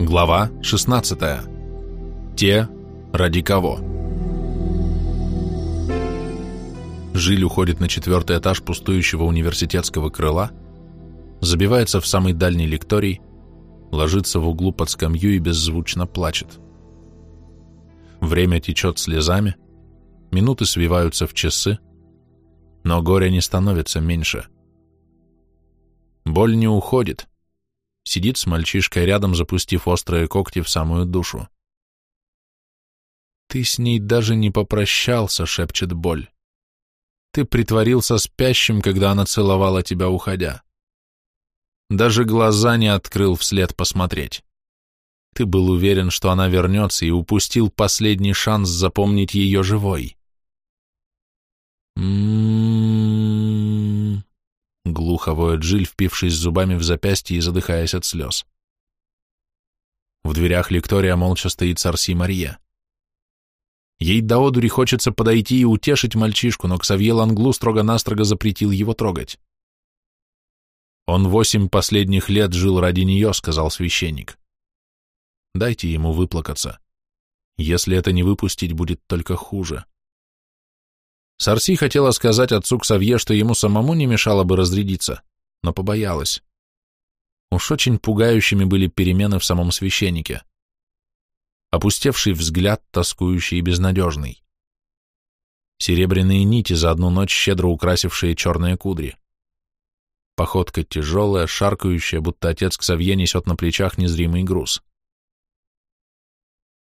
Глава 16. Те, ради кого. Жиль уходит на четвертый этаж пустующего университетского крыла, забивается в самый дальний лекторий, ложится в углу под скамью и беззвучно плачет. Время течет слезами, минуты свиваются в часы, но горе не становится меньше. Боль не уходит, сидит с мальчишкой рядом, запустив острые когти в самую душу. «Ты с ней даже не попрощался», — шепчет боль. «Ты притворился спящим, когда она целовала тебя, уходя. Даже глаза не открыл вслед посмотреть. Ты был уверен, что она вернется, и упустил последний шанс запомнить ее живой». «М-м-м...» Глухо воет Джиль, впившись зубами в запястье и задыхаясь от слез. В дверях лектория молча стоит Сарси Мария. Ей до одури хочется подойти и утешить мальчишку, но Ксавье Ланглу строго-настрого запретил его трогать. «Он восемь последних лет жил ради нее», — сказал священник. «Дайте ему выплакаться. Если это не выпустить, будет только хуже». Сарси хотела сказать отцу Ксавье, что ему самому не мешало бы разрядиться, но побоялась. Уж очень пугающими были перемены в самом священнике. Опустевший взгляд, тоскующий и безнадежный. Серебряные нити за одну ночь, щедро украсившие черные кудри. Походка тяжелая, шаркающая, будто отец Ксавье несет на плечах незримый груз.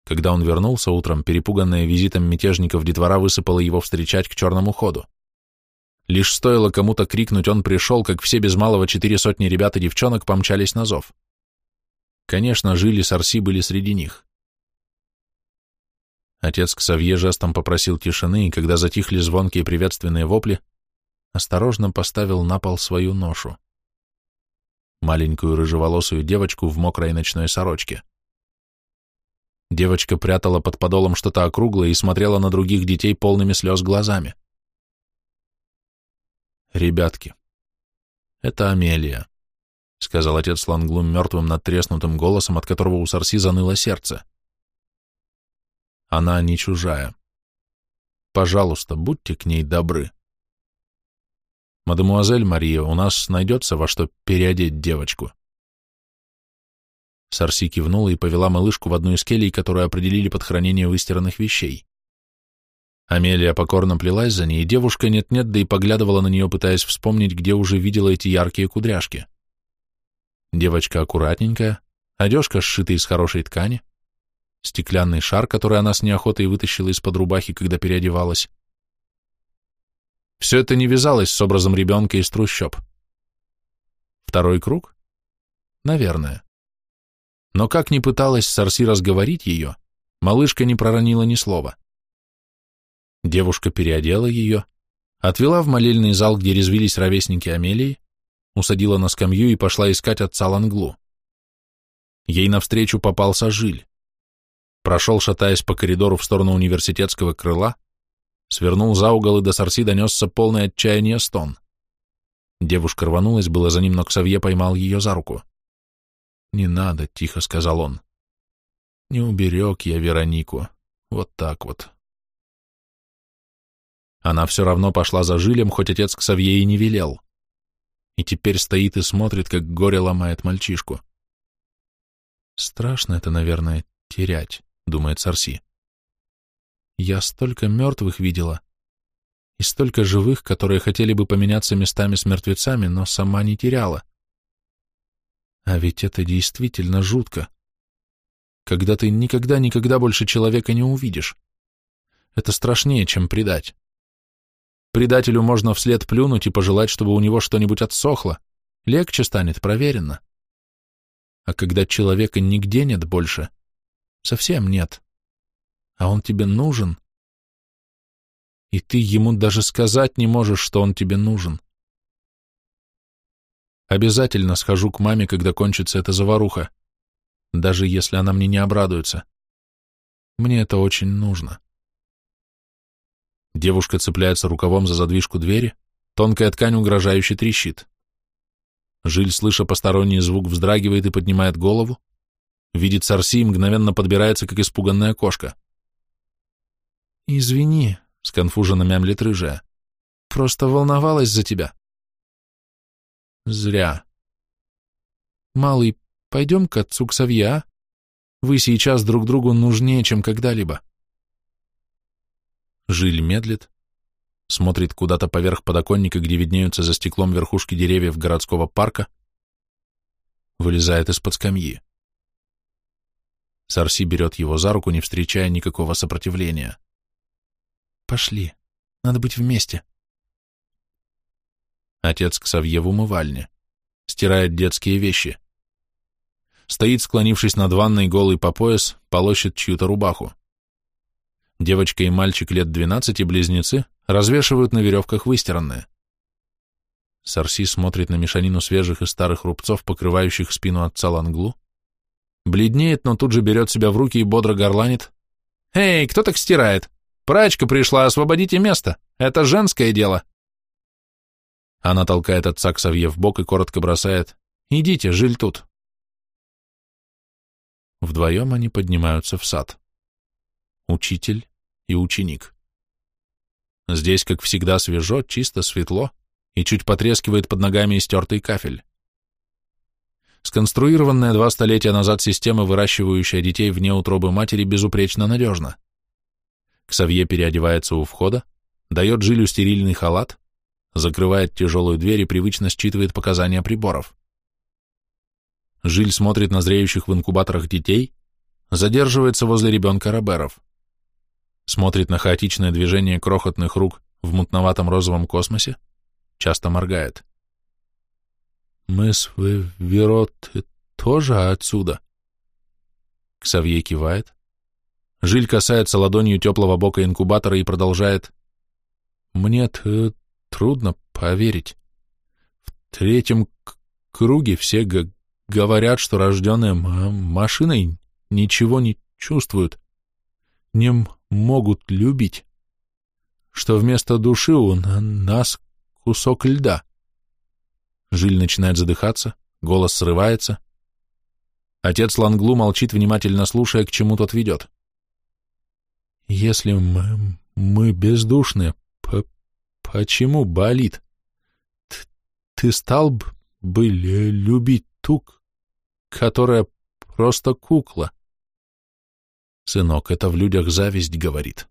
Когда он вернулся утром, перепуганная визитом мятежников детвора высыпала его встречать к черному ходу. Лишь стоило кому-то крикнуть «он пришел», как все без малого четыре сотни ребят и девчонок помчались на зов. Конечно, жили Сарси были среди них. Отец Ксавье жестом попросил тишины, и когда затихли звонкие приветственные вопли, осторожно поставил на пол свою ношу. Маленькую рыжеволосую девочку в мокрой ночной сорочке. Девочка прятала под подолом что-то округлое и смотрела на других детей полными слез глазами. «Ребятки, это Амелия», — сказал отец Ланглум мертвым надтреснутым голосом, от которого у Сарси заныло сердце. «Она не чужая. Пожалуйста, будьте к ней добры. Мадемуазель Мария, у нас найдется во что переодеть девочку». Сарси кивнула и повела малышку в одну из келей, которую определили под хранение выстиранных вещей. Амелия покорно плелась за ней, девушка нет-нет, да и поглядывала на нее, пытаясь вспомнить, где уже видела эти яркие кудряшки. Девочка аккуратненькая, одежка сшита из хорошей ткани, стеклянный шар, который она с неохотой вытащила из-под рубахи, когда переодевалась. Все это не вязалось с образом ребенка из трущоб. Второй круг? Наверное. Но как ни пыталась Сарси разговорить ее, малышка не проронила ни слова. Девушка переодела ее, отвела в молельный зал, где резвились ровесники Амелии, усадила на скамью и пошла искать отца Ланглу. Ей навстречу попался Жиль. Прошел, шатаясь по коридору в сторону университетского крыла, свернул за угол и до Сарси донесся полный отчаяния стон. Девушка рванулась, было за ним, но Ксавье поймал ее за руку. «Не надо», — тихо сказал он. «Не уберег я Веронику. Вот так вот». Она все равно пошла за жилем, хоть отец к Савье и не велел. И теперь стоит и смотрит, как горе ломает мальчишку. «Страшно это, наверное, терять», — думает Сарси. «Я столько мертвых видела, и столько живых, которые хотели бы поменяться местами с мертвецами, но сама не теряла. А ведь это действительно жутко. Когда ты никогда-никогда больше человека не увидишь. Это страшнее, чем предать. Предателю можно вслед плюнуть и пожелать, чтобы у него что-нибудь отсохло. Легче станет, проверено. А когда человека нигде нет больше, совсем нет, а он тебе нужен, и ты ему даже сказать не можешь, что он тебе нужен. Обязательно схожу к маме, когда кончится эта заваруха, даже если она мне не обрадуется. Мне это очень нужно. Девушка цепляется рукавом за задвижку двери, тонкая ткань угрожающе трещит. Жиль, слыша посторонний звук, вздрагивает и поднимает голову, видит Сарси и мгновенно подбирается, как испуганная кошка. «Извини», — сконфуженно мямлит рыжая. «Просто волновалась за тебя». «Зря». «Малый, пойдем к отцу к а? Вы сейчас друг другу нужнее, чем когда-либо». Жиль медлит, смотрит куда-то поверх подоконника, где виднеются за стеклом верхушки деревьев городского парка, вылезает из-под скамьи. Сарси берет его за руку, не встречая никакого сопротивления. «Пошли. Надо быть вместе». Отец Ксавье в умывальне. Стирает детские вещи. Стоит, склонившись над ванной, голый по пояс, полощет чью-то рубаху. Девочка и мальчик лет двенадцати, близнецы, развешивают на веревках выстиранное. Сарси смотрит на мешанину свежих и старых рубцов, покрывающих спину отца Ланглу, бледнеет, но тут же берет себя в руки и бодро горланит. «Эй, кто так стирает? Прачка пришла, освободите место. Это женское дело». Она толкает отца к Савье в бок и коротко бросает. «Идите, жиль тут». Вдвоем они поднимаются в сад. Учитель и ученик. Здесь, как всегда, свежо, чисто, светло и чуть потрескивает под ногами истертый кафель. Сконструированная два столетия назад система, выращивающая детей вне утробы матери, безупречно надежна. Ксавье переодевается у входа, дает Жилю стерильный халат, закрывает тяжелую дверь и привычно считывает показания приборов. Жиль смотрит на зреющих в инкубаторах детей, задерживается возле ребенка Роберов смотрит на хаотичное движение крохотных рук в мутноватом розовом космосе, часто моргает. «Мы с Верот тоже отсюда?» Ксавье кивает. Жиль касается ладонью теплого бока инкубатора и продолжает. «Мне трудно поверить. В третьем круге все говорят, что рожденные машиной ничего не чувствуют, не могут любить, что вместо души у нас кусок льда. Жиль начинает задыхаться, голос срывается. Отец Ланглу молчит, внимательно слушая, к чему тот ведет. «Если мы, мы бездушные, почему болит? Т ты стал бы любить ту, которая просто кукла?» Сынок, это в людях зависть говорит.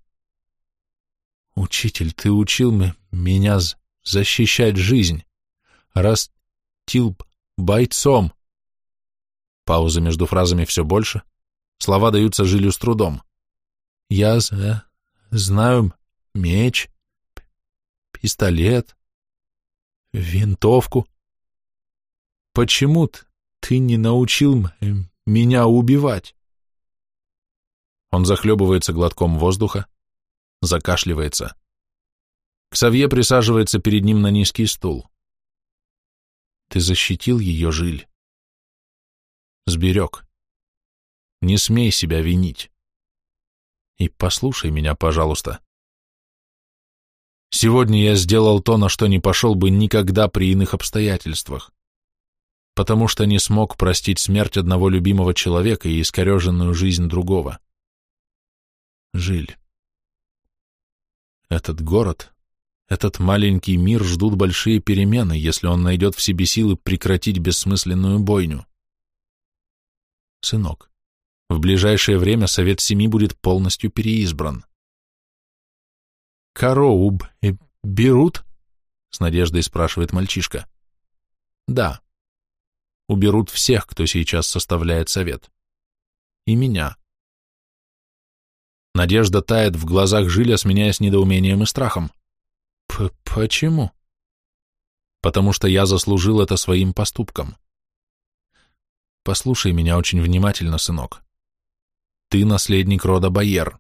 Учитель, ты учил меня защищать жизнь. Растил бойцом. Пауза между фразами все больше. Слова даются жилю с трудом. Я знаю меч, пистолет, винтовку. Почему ты не научил меня убивать? Он захлебывается глотком воздуха, закашливается. Ксавье присаживается перед ним на низкий стул. Ты защитил ее, Жиль. Сберег. Не смей себя винить. И послушай меня, пожалуйста. Сегодня я сделал то, на что не пошел бы никогда при иных обстоятельствах, потому что не смог простить смерть одного любимого человека и искореженную жизнь другого. Жиль. Этот город, этот маленький мир ждут большие перемены, если он найдет в себе силы прекратить бессмысленную бойню. Сынок, в ближайшее время Совет Семи будет полностью переизбран. «Короуб берут?» — с надеждой спрашивает мальчишка. «Да. Уберут всех, кто сейчас составляет Совет. И меня. Надежда тает в глазах Жиля, сменяясь недоумением и страхом. П «Почему?» «Потому что я заслужил это своим поступком. Послушай меня очень внимательно, сынок. Ты наследник рода Байер.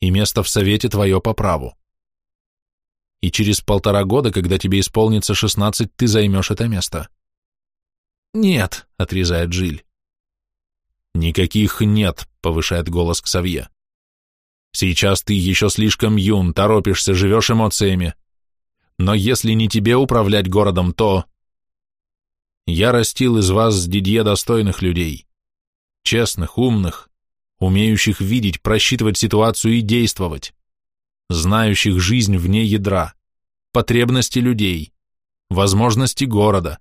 И место в совете твое по праву. И через полтора года, когда тебе исполнится шестнадцать, ты займешь это место». «Нет», — отрезает Жиль. «Никаких нет», — повышает голос Ксавье. Сейчас ты еще слишком юн, торопишься, живешь эмоциями. Но если не тебе управлять городом, то... Я растил из вас с Дидье достойных людей. честных, умных, умеющих видеть, просчитывать ситуацию и действовать, знающих жизнь вне ядра, потребности людей, возможности города.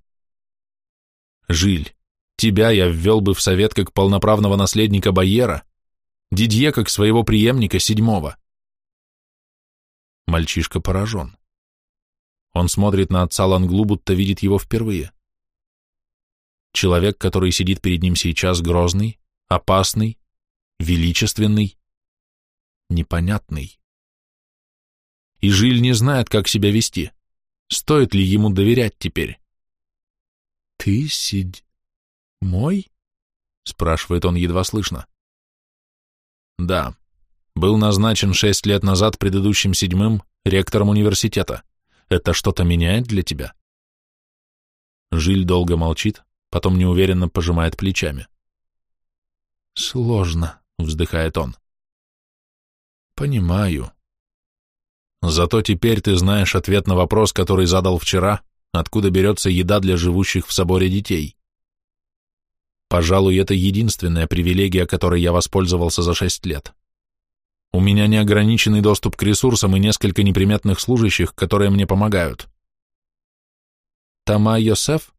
Жиль, тебя я ввел бы в совет как полноправного наследника Байера, Дидье как своего преемника седьмого. Мальчишка поражен. Он смотрит на отца Ланглу, будто видит его впервые. Человек, который сидит перед ним сейчас, грозный, опасный, величественный, непонятный. И Жиль не знает, как себя вести. Стоит ли ему доверять теперь? «Ты сидь... мой?» — спрашивает он едва слышно. «Да. Был назначен шесть лет назад предыдущим седьмым ректором университета. Это что-то меняет для тебя?» Жиль долго молчит, потом неуверенно пожимает плечами. «Сложно», — вздыхает он. «Понимаю. Зато теперь ты знаешь ответ на вопрос, который задал вчера, откуда берется еда для живущих в соборе детей. Пожалуй, это единственная привилегия, которой я воспользовался за шесть лет. У меня неограниченный доступ к ресурсам и несколько неприметных служащих, которые мне помогают. Тама Йосеф?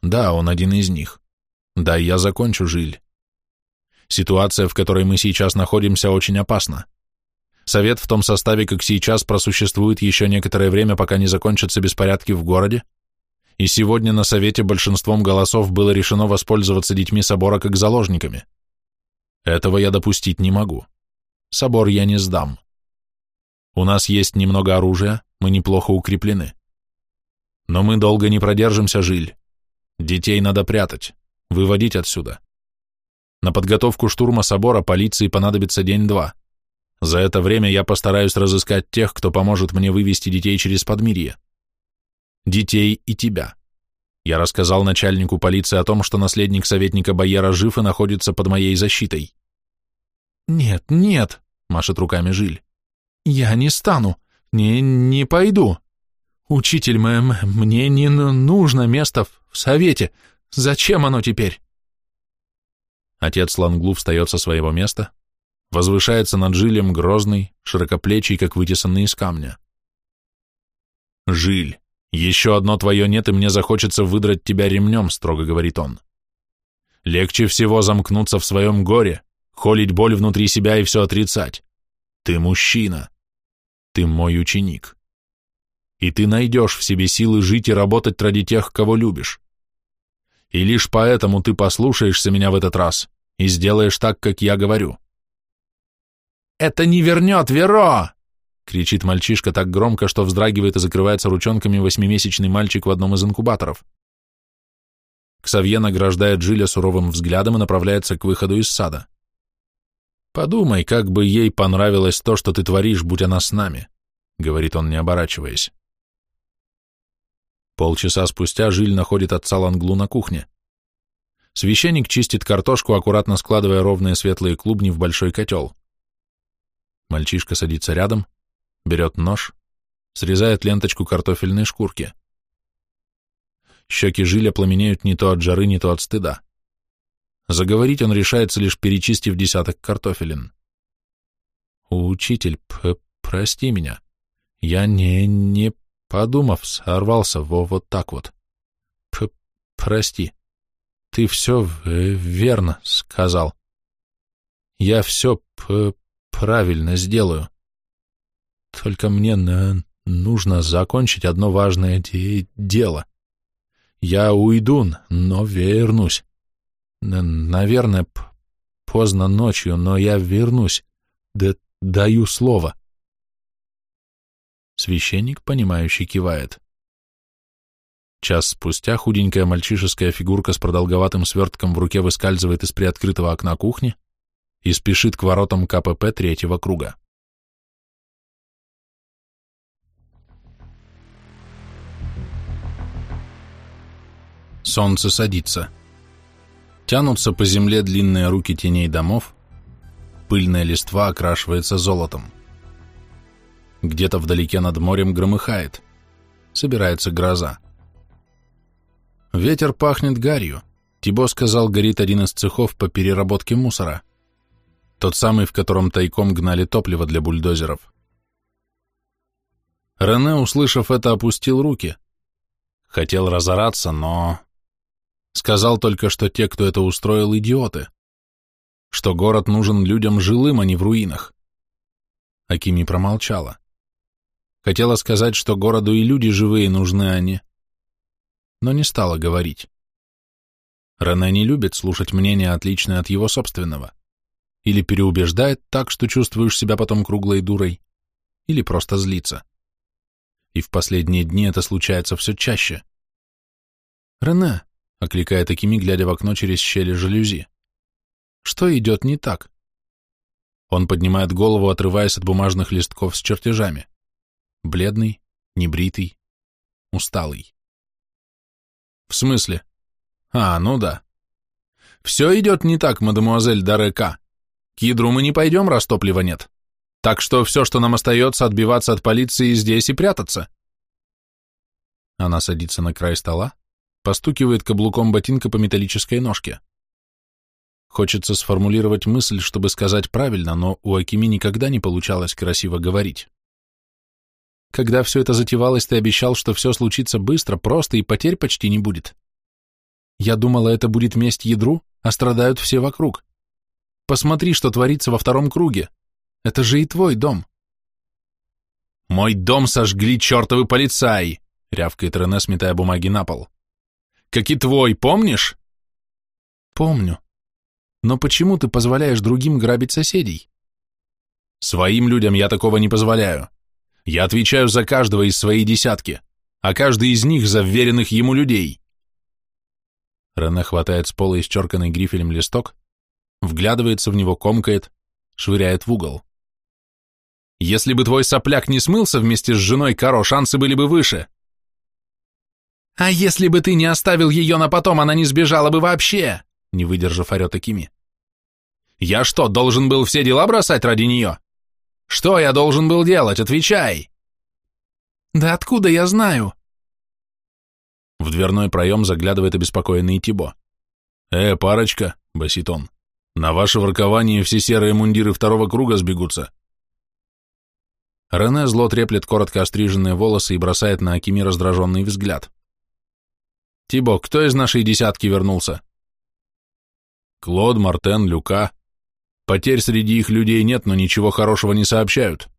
Да, он один из них. Да, я закончу, Жиль. Ситуация, в которой мы сейчас находимся, очень опасна. Совет в том составе, как сейчас, просуществует еще некоторое время, пока не закончатся беспорядки в городе, и сегодня на Совете большинством голосов было решено воспользоваться детьми собора как заложниками. Этого я допустить не могу. Собор я не сдам. У нас есть немного оружия, мы неплохо укреплены. Но мы долго не продержимся, Жиль. Детей надо прятать, выводить отсюда. На подготовку штурма собора полиции понадобится день-два. За это время я постараюсь разыскать тех, кто поможет мне вывести детей через подмирье. Детей и тебя. Я рассказал начальнику полиции о том, что наследник советника Байера жив и находится под моей защитой. «Нет, нет», — машет руками Жиль. «Я не стану, не, не пойду. Учитель, мэм, мне не нужно место в совете. Зачем оно теперь?» Отец Ланглу встает со своего места, возвышается над Жилем грозный, широкоплечий, как вытесанный из камня. «Жиль, еще одно твое нет, и мне захочется выдрать тебя ремнем», — строго говорит он. «Легче всего замкнуться в своем горе, холить боль внутри себя и все отрицать. Ты мужчина. Ты мой ученик. И ты найдешь в себе силы жить и работать ради тех, кого любишь. И лишь поэтому ты послушаешься меня в этот раз и сделаешь так, как я говорю. «Это не вернет Веро!» — кричит мальчишка так громко, что вздрагивает и закрывается ручонками восьмимесячный мальчик в одном из инкубаторов. Ксавье награждает Джиля суровым взглядом и направляется к выходу из сада. «Подумай, как бы ей понравилось то, что ты творишь, будь она с нами», — говорит он, не оборачиваясь. Полчаса спустя Жиль находит отца Ланглу на кухне. Священник чистит картошку, аккуратно складывая ровные светлые клубни в большой котел. Мальчишка садится рядом, берет нож, срезает ленточку картофельной шкурки. Щеки Жиля пламенеют не то от жары, не то от стыда. Заговорить он решается, лишь перечистив десяток картофелин. «Учитель, прости меня. Я не... не Подумав, сорвался во вот так вот. П прости. Ты все верно сказал. Я все правильно сделаю. Только мне нужно закончить одно важное де дело. Я уйду, но вернусь. Н наверное, поздно ночью, но я вернусь. Д даю слово. Священник, понимающий, кивает. Час спустя худенькая мальчишеская фигурка с продолговатым свертком в руке выскальзывает из приоткрытого окна кухни и спешит к воротам КПП третьего круга. Солнце садится. Тянутся по земле длинные руки теней домов, пыльная листва окрашивается золотом. Где-то вдалеке над морем громыхает. Собирается гроза. Ветер пахнет гарью, Тибо сказал, горит один из цехов по переработке мусора. Тот самый, в котором тайком гнали топливо для бульдозеров. Рене, услышав это, опустил руки. Хотел разораться, но... Сказал только, что те, кто это устроил, идиоты. Что город нужен людям жилым, а не в руинах. Акими промолчала. Хотела сказать, что городу и люди живые нужны они, но не стала говорить. Рене не любит слушать мнение, отличное от его собственного. Или переубеждает так, что чувствуешь себя потом круглой дурой, или просто злится. И в последние дни это случается все чаще. «Рене», — окликает Акими, глядя в окно через щели жалюзи. «Что идет не так?» Он поднимает голову, отрываясь от бумажных листков с чертежами. Бледный, небритый, усталый. «В смысле?» А, ну да. Все идет не так, мадемуазель Дарека. К ядру мы не пойдем, раз топлива нет. Так что все, что нам остается, отбиваться от полиции здесь и прятаться. Она садится на край стола, постукивает каблуком ботинка по металлической ножке. Хочется сформулировать мысль, чтобы сказать правильно, но у Акими никогда не получалось красиво говорить. Когда все это затевалось, ты обещал, что все случится быстро, просто и потерь почти не будет. Я думала, это будет месть ядру, а страдают все вокруг. Посмотри, что творится во втором круге. Это же и твой дом. Мой дом сожгли чертовы полицаи, рявкает Рене, сметая бумаги на пол. Как и твой, помнишь? Помню. Но почему ты позволяешь другим грабить соседей? Своим людям я такого не позволяю. Я отвечаю за каждого из своей десятки, а каждый из них за вверенных ему людей. Рене хватает с пола исчерканный грифелем листок, вглядывается в него, комкает, швыряет в угол. Если бы твой сопляк не смылся вместе с женой Каро, шансы были бы выше. А если бы ты не оставил ее на потом, она не сбежала бы вообще, не выдержав орет Акими. Я что, должен был все дела бросать ради нее? Что я должен был делать? Отвечай. Да откуда я знаю? В дверной проем заглядывает обеспокоенный Тибо. «Э, парочка!» — басит он. «На ваше воркование все серые мундиры второго круга сбегутся». Рене зло треплет коротко остриженные волосы и бросает на Акими раздраженный взгляд. «Тибо, кто из нашей десятки вернулся?» «Клод, Мартен, Люка. Потерь среди их людей нет, но ничего хорошего не сообщают.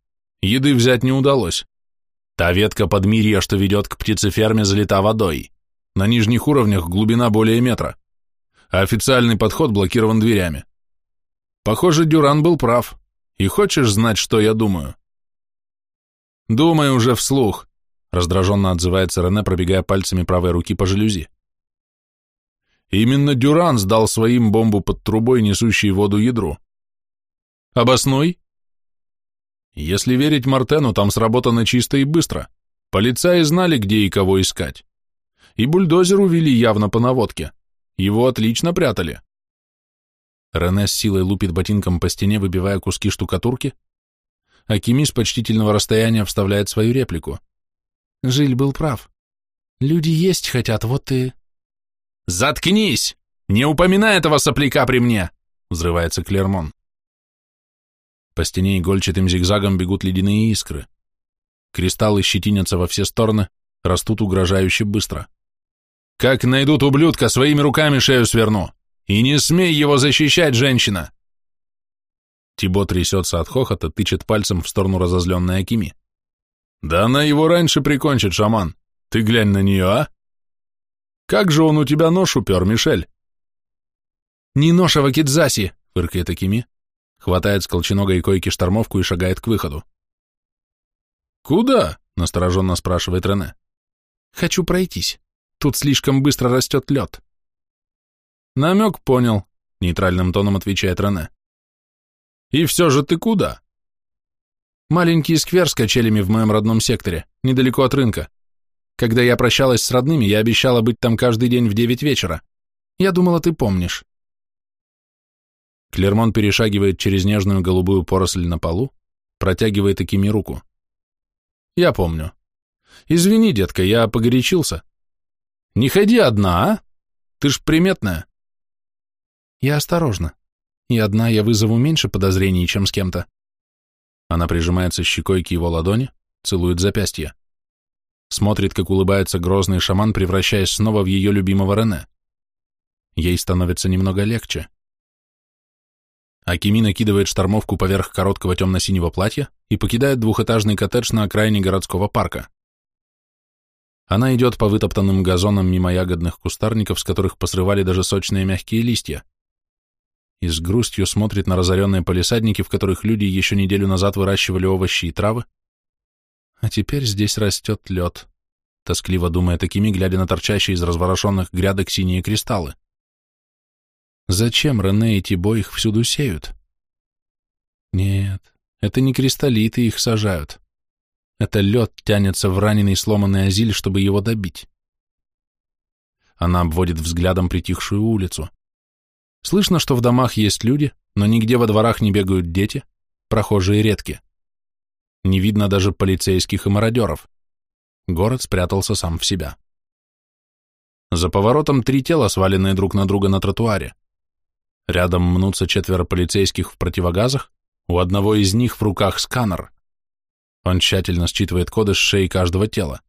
Еды взять не удалось. Та ветка подмирья, что ведет к птицеферме, залита водой. На нижних уровнях глубина более метра. А официальный подход блокирован дверями. Похоже, Дюран был прав. И хочешь знать, что я думаю? Думай уже вслух, раздраженно отзывается Рене, пробегая пальцами правой руки по жалюзи. Именно Дюран сдал своим бомбу под трубой, несущей воду ядру. Обоснуй, если верить Мартену, там сработано чисто и быстро. Полицаи знали, где и кого искать. И бульдозер увели явно по наводке. Его отлично прятали. Рене с силой лупит ботинком по стене, выбивая куски штукатурки, а Кими с почтительного расстояния вставляет свою реплику. Жиль был прав. Люди есть хотят, вот и... «Заткнись! Не упоминай этого сопляка при мне!» — взрывается Клермон. По стене игольчатым зигзагом бегут ледяные искры. Кристаллы щетинятся во все стороны, растут угрожающе быстро. «Как найдут ублюдка, своими руками шею сверну! И не смей его защищать, женщина!» Тибо трясется от хохота, тычет пальцем в сторону разозленной Акими. «Да она его раньше прикончит, шаман! Ты глянь на нее, а! Как же он у тебя нож упер, Мишель?» «Не нож, а вакидзаси!» — фыркает Акими, хватает с колченогой койки штормовку и шагает к выходу. «Куда?» — настороженно спрашивает Рене. «Хочу пройтись. Тут слишком быстро растет лед». «Намек понял», — нейтральным тоном отвечает Рене. «И все же ты куда?» «Маленький сквер с качелями в моем родном секторе, недалеко от рынка. Когда я прощалась с родными, я обещала быть там каждый день в девять вечера. Я думала, ты помнишь». Клермон перешагивает через нежную голубую поросль на полу, протягивает Акими руку. «Я помню. Извини, детка, я погорячился. Не ходи одна, а? Ты ж приметная. Я осторожна. И одна я вызову меньше подозрений, чем с кем-то. Она прижимается щекой к его ладони, целует запястье. Смотрит, как улыбается грозный шаман, превращаясь снова в ее любимого Рене. Ей становится немного легче. Акими накидывает штормовку поверх короткого темно-синего платья и покидает двухэтажный коттедж на окраине городского парка. Она идет по вытоптанным газонам мимо ягодных кустарников, с которых посрывали даже сочные мягкие листья. И с грустью смотрит на разоренные полисадники, в которых люди еще неделю назад выращивали овощи и травы, а теперь здесь растет лед, тоскливо думая такими, глядя на торчащие из разворошенных грядок синие кристаллы. Зачем Рене и Тибо их всюду сеют? Нет, это не кристаллиты их сажают. Это лед тянется в раненый сломанный азиль, чтобы его добить. Она обводит взглядом притихшую улицу. Слышно, что в домах есть люди, но нигде во дворах не бегают дети, прохожие редки. Не видно даже полицейских и мародеров. Город спрятался сам в себя. За поворотом три тела, сваленные друг на друга на тротуаре. Рядом мнутся четверо полицейских в противогазах, у одного из них в руках сканер. Он тщательно считывает коды с шеи каждого тела.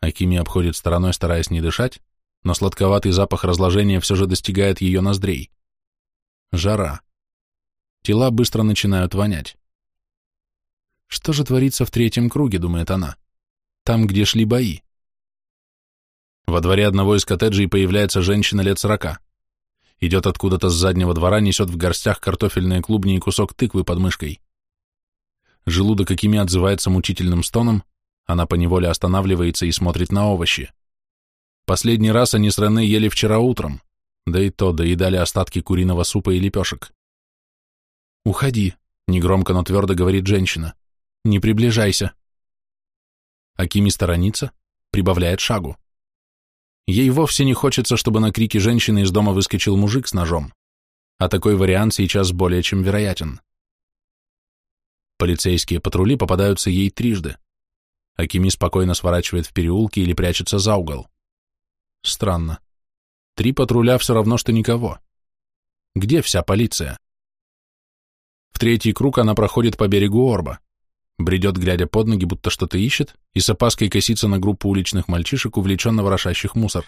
Акими обходит стороной, стараясь не дышать, но сладковатый запах разложения все же достигает ее ноздрей. Жара. Тела быстро начинают вонять. Что же творится в третьем круге, думает она, там, где шли бои? Во дворе одного из коттеджей появляется женщина лет сорока. Идет откуда-то с заднего двора, несет в горстях картофельные клубни и кусок тыквы под мышкой. Желудок Акими отзывается мучительным стоном, она поневоле останавливается и смотрит на овощи. Последний раз они с Рене ели вчера утром, да и то доедали остатки куриного супа и лепешек. «Уходи», — негромко, но твердо говорит женщина. Не приближайся. Акими сторонится, прибавляет шагу. Ей вовсе не хочется, чтобы на крики женщины из дома выскочил мужик с ножом, а такой вариант сейчас более чем вероятен. Полицейские патрули попадаются ей трижды. Акими спокойно сворачивает в переулки или прячется за угол. Странно. Три патруля все равно, что никого. Где вся полиция? В третий круг она проходит по берегу Орба бредет, глядя под ноги, будто что-то ищет, и с опаской косится на группу уличных мальчишек, увлеченно ворошащих мусор.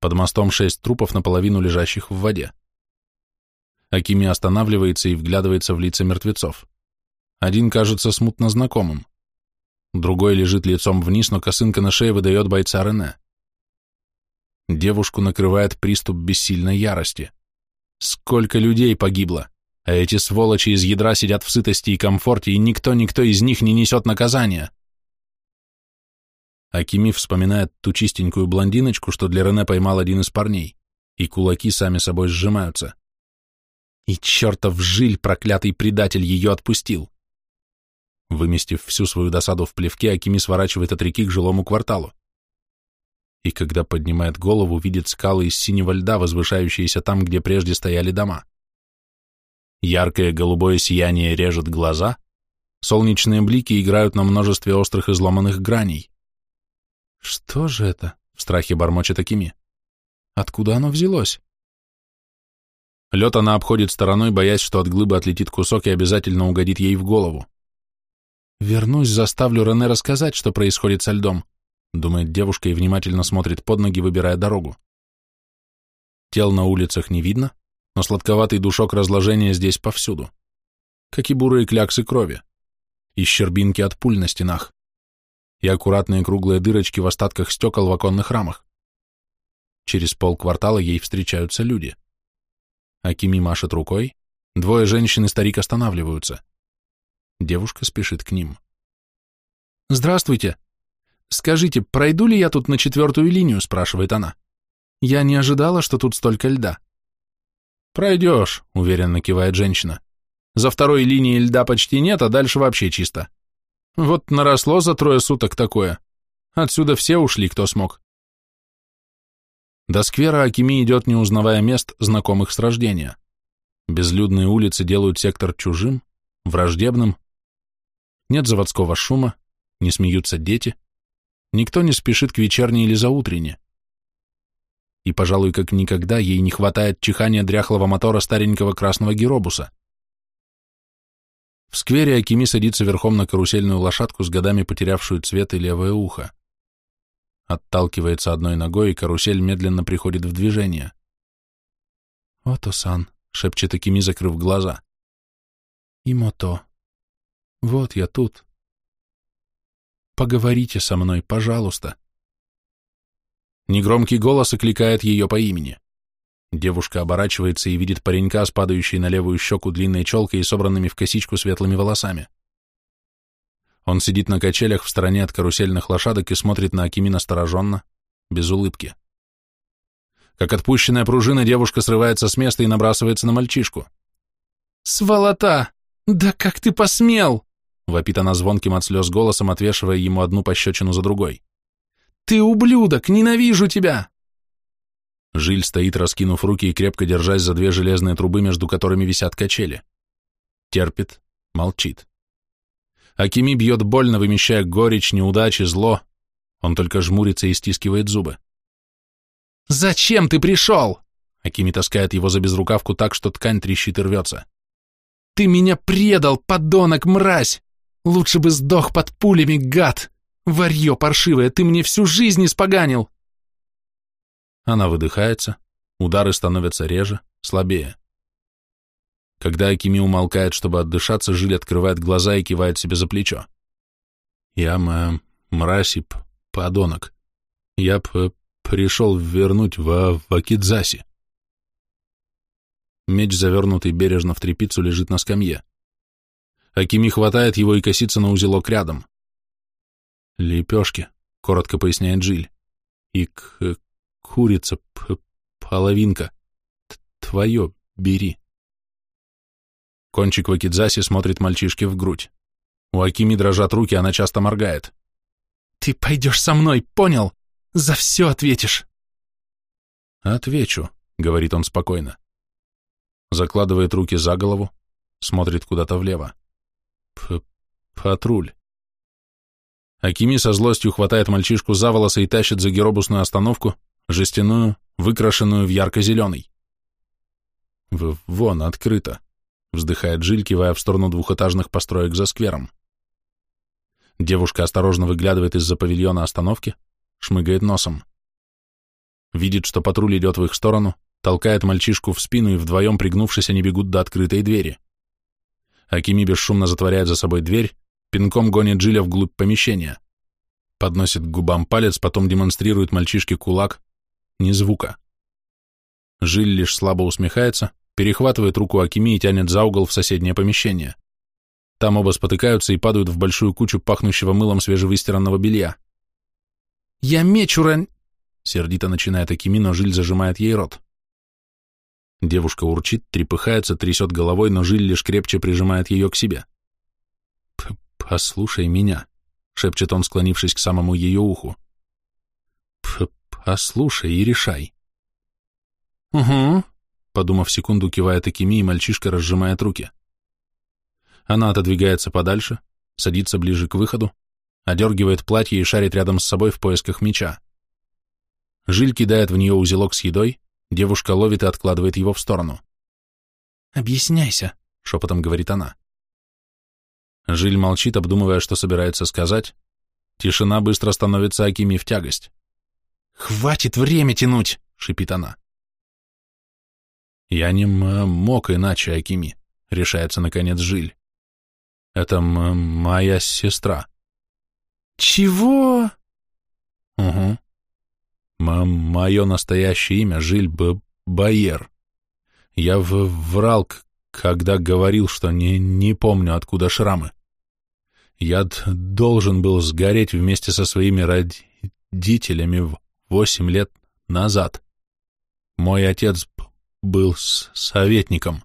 Под мостом шесть трупов, наполовину лежащих в воде. Акими останавливается и вглядывается в лица мертвецов. Один кажется смутно знакомым. Другой лежит лицом вниз, но косынка на шее выдает бойца Рене. Девушку накрывает приступ бессильной ярости. Сколько людей погибло! А эти сволочи из ядра сидят в сытости и комфорте, и никто-никто из них не несет наказания. Акими вспоминает ту чистенькую блондиночку, что для Рене поймал один из парней, и кулаки сами собой сжимаются. И чертов жиль, проклятый предатель, ее отпустил. Выместив всю свою досаду в плевке, Акими сворачивает от реки к жилому кварталу. И когда поднимает голову, видит скалы из синего льда, возвышающиеся там, где прежде стояли дома. Яркое голубое сияние режет глаза, солнечные блики играют на множестве острых изломанных граней. Что же это? В страхе бормочет Акими. Откуда оно взялось? Лед она обходит стороной, боясь, что от глыбы отлетит кусок и обязательно угодит ей в голову. «Вернусь, заставлю Рене рассказать, что происходит со льдом», думает девушка и внимательно смотрит под ноги, выбирая дорогу. Тел на улицах не видно, но сладковатый душок разложения здесь повсюду, как и бурые кляксы крови, и щербинки от пуль на стенах, и аккуратные круглые дырочки в остатках стекол в оконных рамах. Через полквартала ей встречаются люди. Акими машет рукой, двое женщин и старик останавливаются. Девушка спешит к ним. «Здравствуйте. Скажите, пройду ли я тут на четвертую линию?» – спрашивает она. «Я не ожидала, что тут столько льда». «Пройдешь», — уверенно кивает женщина. «За второй линией льда почти нет, а дальше вообще чисто. Вот наросло за трое суток такое. Отсюда все ушли, кто смог». До сквера Акими идет, не узнавая мест, знакомых с рождения. Безлюдные улицы делают сектор чужим, враждебным. Нет заводского шума, не смеются дети. Никто не спешит к вечерней или заутренне и, пожалуй, как никогда, ей не хватает чихания дряхлого мотора старенького красного геробуса. В сквере Акими садится верхом на карусельную лошадку с годами потерявшую цвет и левое ухо. Отталкивается одной ногой, и карусель медленно приходит в движение. «Ото-сан», — шепчет Акими, закрыв глаза. «Имото. Вот я тут. Поговорите со мной, пожалуйста». Негромкий голос окликает ее по имени. Девушка оборачивается и видит паренька с падающей на левую щеку длинной челкой и собранными в косичку светлыми волосами. Он сидит на качелях в стороне от карусельных лошадок и смотрит на Акими настороженно, без улыбки. Как отпущенная пружина, девушка срывается с места и набрасывается на мальчишку. «Сволота! Да как ты посмел!» — вопит она звонким от слез голосом, отвешивая ему одну пощечину за другой. «Ты ублюдок! Ненавижу тебя!» Жиль стоит, раскинув руки и крепко держась за две железные трубы, между которыми висят качели. Терпит, молчит. Акими бьет больно, вымещая горечь, неудачи, зло. Он только жмурится и стискивает зубы. «Зачем ты пришел?» Акими таскает его за безрукавку так, что ткань трещит и рвется. «Ты меня предал, подонок, мразь! Лучше бы сдох под пулями, гад!» Варье паршивое, ты мне всю жизнь испоганил!» Она выдыхается, удары становятся реже, слабее. Когда Акими умолкает, чтобы отдышаться, Жиль открывает глаза и кивает себе за плечо. «Я м мразь и подонок. Я б пришел вернуть в Вакидзаси». Меч, завернутый бережно в тряпицу, лежит на скамье. Акими хватает его и косится на узелок рядом. «Лепешки», — коротко поясняет Джиль. «И к курица, п половинка. Т Твое бери». Кончик Вакидзаси смотрит мальчишке в грудь. У Акими дрожат руки, она часто моргает. «Ты пойдешь со мной, понял? За все ответишь!» «Отвечу», — говорит он спокойно. Закладывает руки за голову, смотрит куда-то влево. П «Патруль». Акими со злостью хватает мальчишку за волосы и тащит за геробусную остановку, жестяную, выкрашенную в ярко-зеленый. «Вон, открыто», — вздыхает Жиль, кивая в сторону двухэтажных построек за сквером. Девушка осторожно выглядывает из-за павильона остановки, шмыгает носом. Видит, что патруль идет в их сторону, толкает мальчишку в спину, и вдвоем, пригнувшись, они бегут до открытой двери. Акими бесшумно затворяет за собой дверь, пинком гонит Джиля вглубь помещения. Подносит к губам палец, потом демонстрирует мальчишке кулак. Ни звука. Жиль лишь слабо усмехается, перехватывает руку Акими и тянет за угол в соседнее помещение. Там оба спотыкаются и падают в большую кучу пахнущего мылом свежевыстиранного белья. «Я меч урон...» Сердито начинает Акими, но Жиль зажимает ей рот. Девушка урчит, трепыхается, трясет головой, но Жиль лишь крепче прижимает ее к себе. «Послушай меня», — шепчет он, склонившись к самому ее уху. «Послушай и решай». «Угу», — подумав секунду, кивает Акими, и мальчишка разжимает руки. Она отодвигается подальше, садится ближе к выходу, одергивает платье и шарит рядом с собой в поисках меча. Жиль кидает в нее узелок с едой, девушка ловит и откладывает его в сторону. «Объясняйся», — шепотом говорит она. Жиль молчит, обдумывая, что собирается сказать. Тишина быстро становится Акими в тягость. «Хватит время тянуть!» — шипит она. «Я не мог иначе, Акими», — решается наконец Жиль. «Это моя сестра». «Чего?» «Угу. М мое настоящее имя Жиль Б Байер. Я в врал, когда говорил, что не, не помню, откуда шрамы. Яд должен был сгореть вместе со своими родителями восемь лет назад. Мой отец был советником.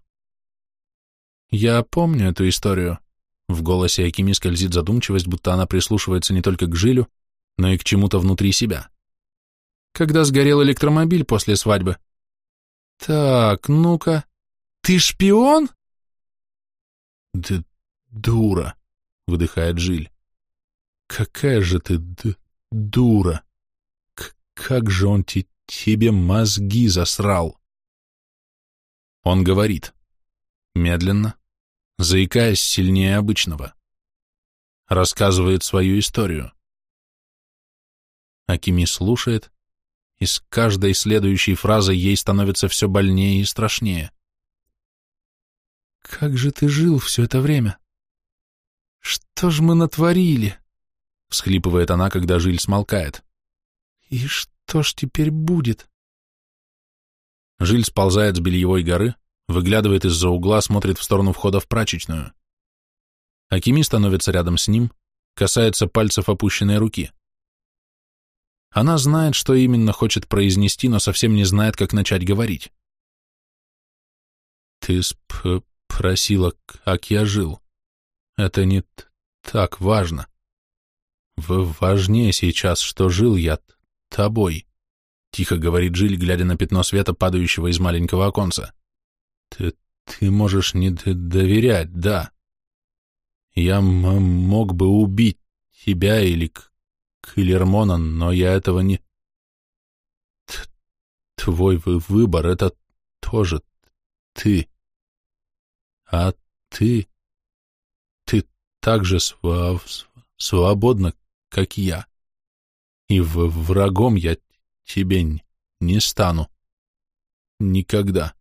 Я помню эту историю. В голосе Акими скользит задумчивость, будто она прислушивается не только к Жилю, но и к чему-то внутри себя. Когда сгорел электромобиль после свадьбы. Так, ну-ка. Ты шпион? Д дура. — выдыхает Жиль. «Какая же ты дура! К как же он те тебе мозги засрал. Он говорит, медленно, заикаясь сильнее обычного. Рассказывает свою историю. Акими слушает, и с каждой следующей фразой ей становится все больнее и страшнее. «Как же ты жил все это время? Что ж мы натворили?» — всхлипывает она, когда Жиль смолкает. «И что ж теперь будет?» Жиль сползает с бельевой горы, выглядывает из-за угла, смотрит в сторону входа в прачечную. Акими становится рядом с ним, касается пальцев опущенной руки. Она знает, что именно хочет произнести, но совсем не знает, как начать говорить. «Ты спросила, как я жил. Это не так важно. В важнее сейчас, что жил я тобой», — тихо говорит Жиль, глядя на пятно света, падающего из маленького оконца. «Ты, ты можешь не доверять, да. Я мог бы убить тебя или Киллермона, но я этого не... Т Твой выбор — это тоже ты. А ты... Так же св свободна, как я. И в врагом я тебе не стану. Никогда.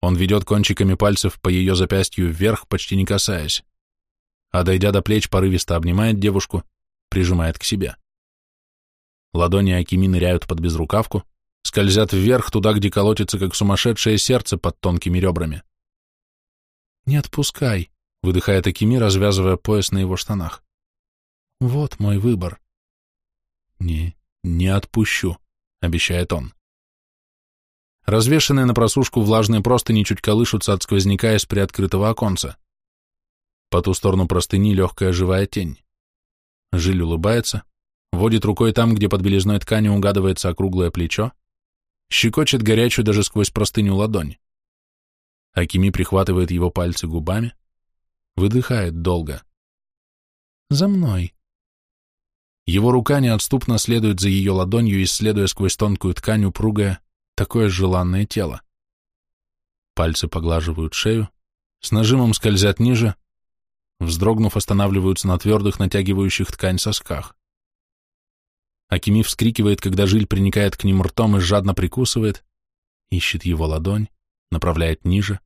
Он ведет кончиками пальцев по ее запястью вверх, почти не касаясь. А дойдя до плеч, порывисто обнимает девушку, прижимает к себе. Ладони Акими ныряют под безрукавку, скользят вверх туда, где колотится, как сумасшедшее сердце под тонкими ребрами. «Не отпускай», — выдыхает Акими, развязывая пояс на его штанах. «Вот мой выбор». «Не, не отпущу», — обещает он. Развешенные на просушку влажные простыни чуть колышутся от сквозняка из приоткрытого оконца. По ту сторону простыни легкая живая тень. Жиль улыбается, водит рукой там, где под белизной ткани угадывается округлое плечо, щекочет горячую даже сквозь простыню ладонь. Акими прихватывает его пальцы губами, выдыхает долго. «За мной!» Его рука неотступно следует за ее ладонью, исследуя сквозь тонкую ткань упругое, такое желанное тело. Пальцы поглаживают шею, с нажимом скользят ниже, вздрогнув, останавливаются на твердых, натягивающих ткань сосках. Акими вскрикивает, когда жиль приникает к ним ртом и жадно прикусывает, ищет его ладонь, направляет ниже.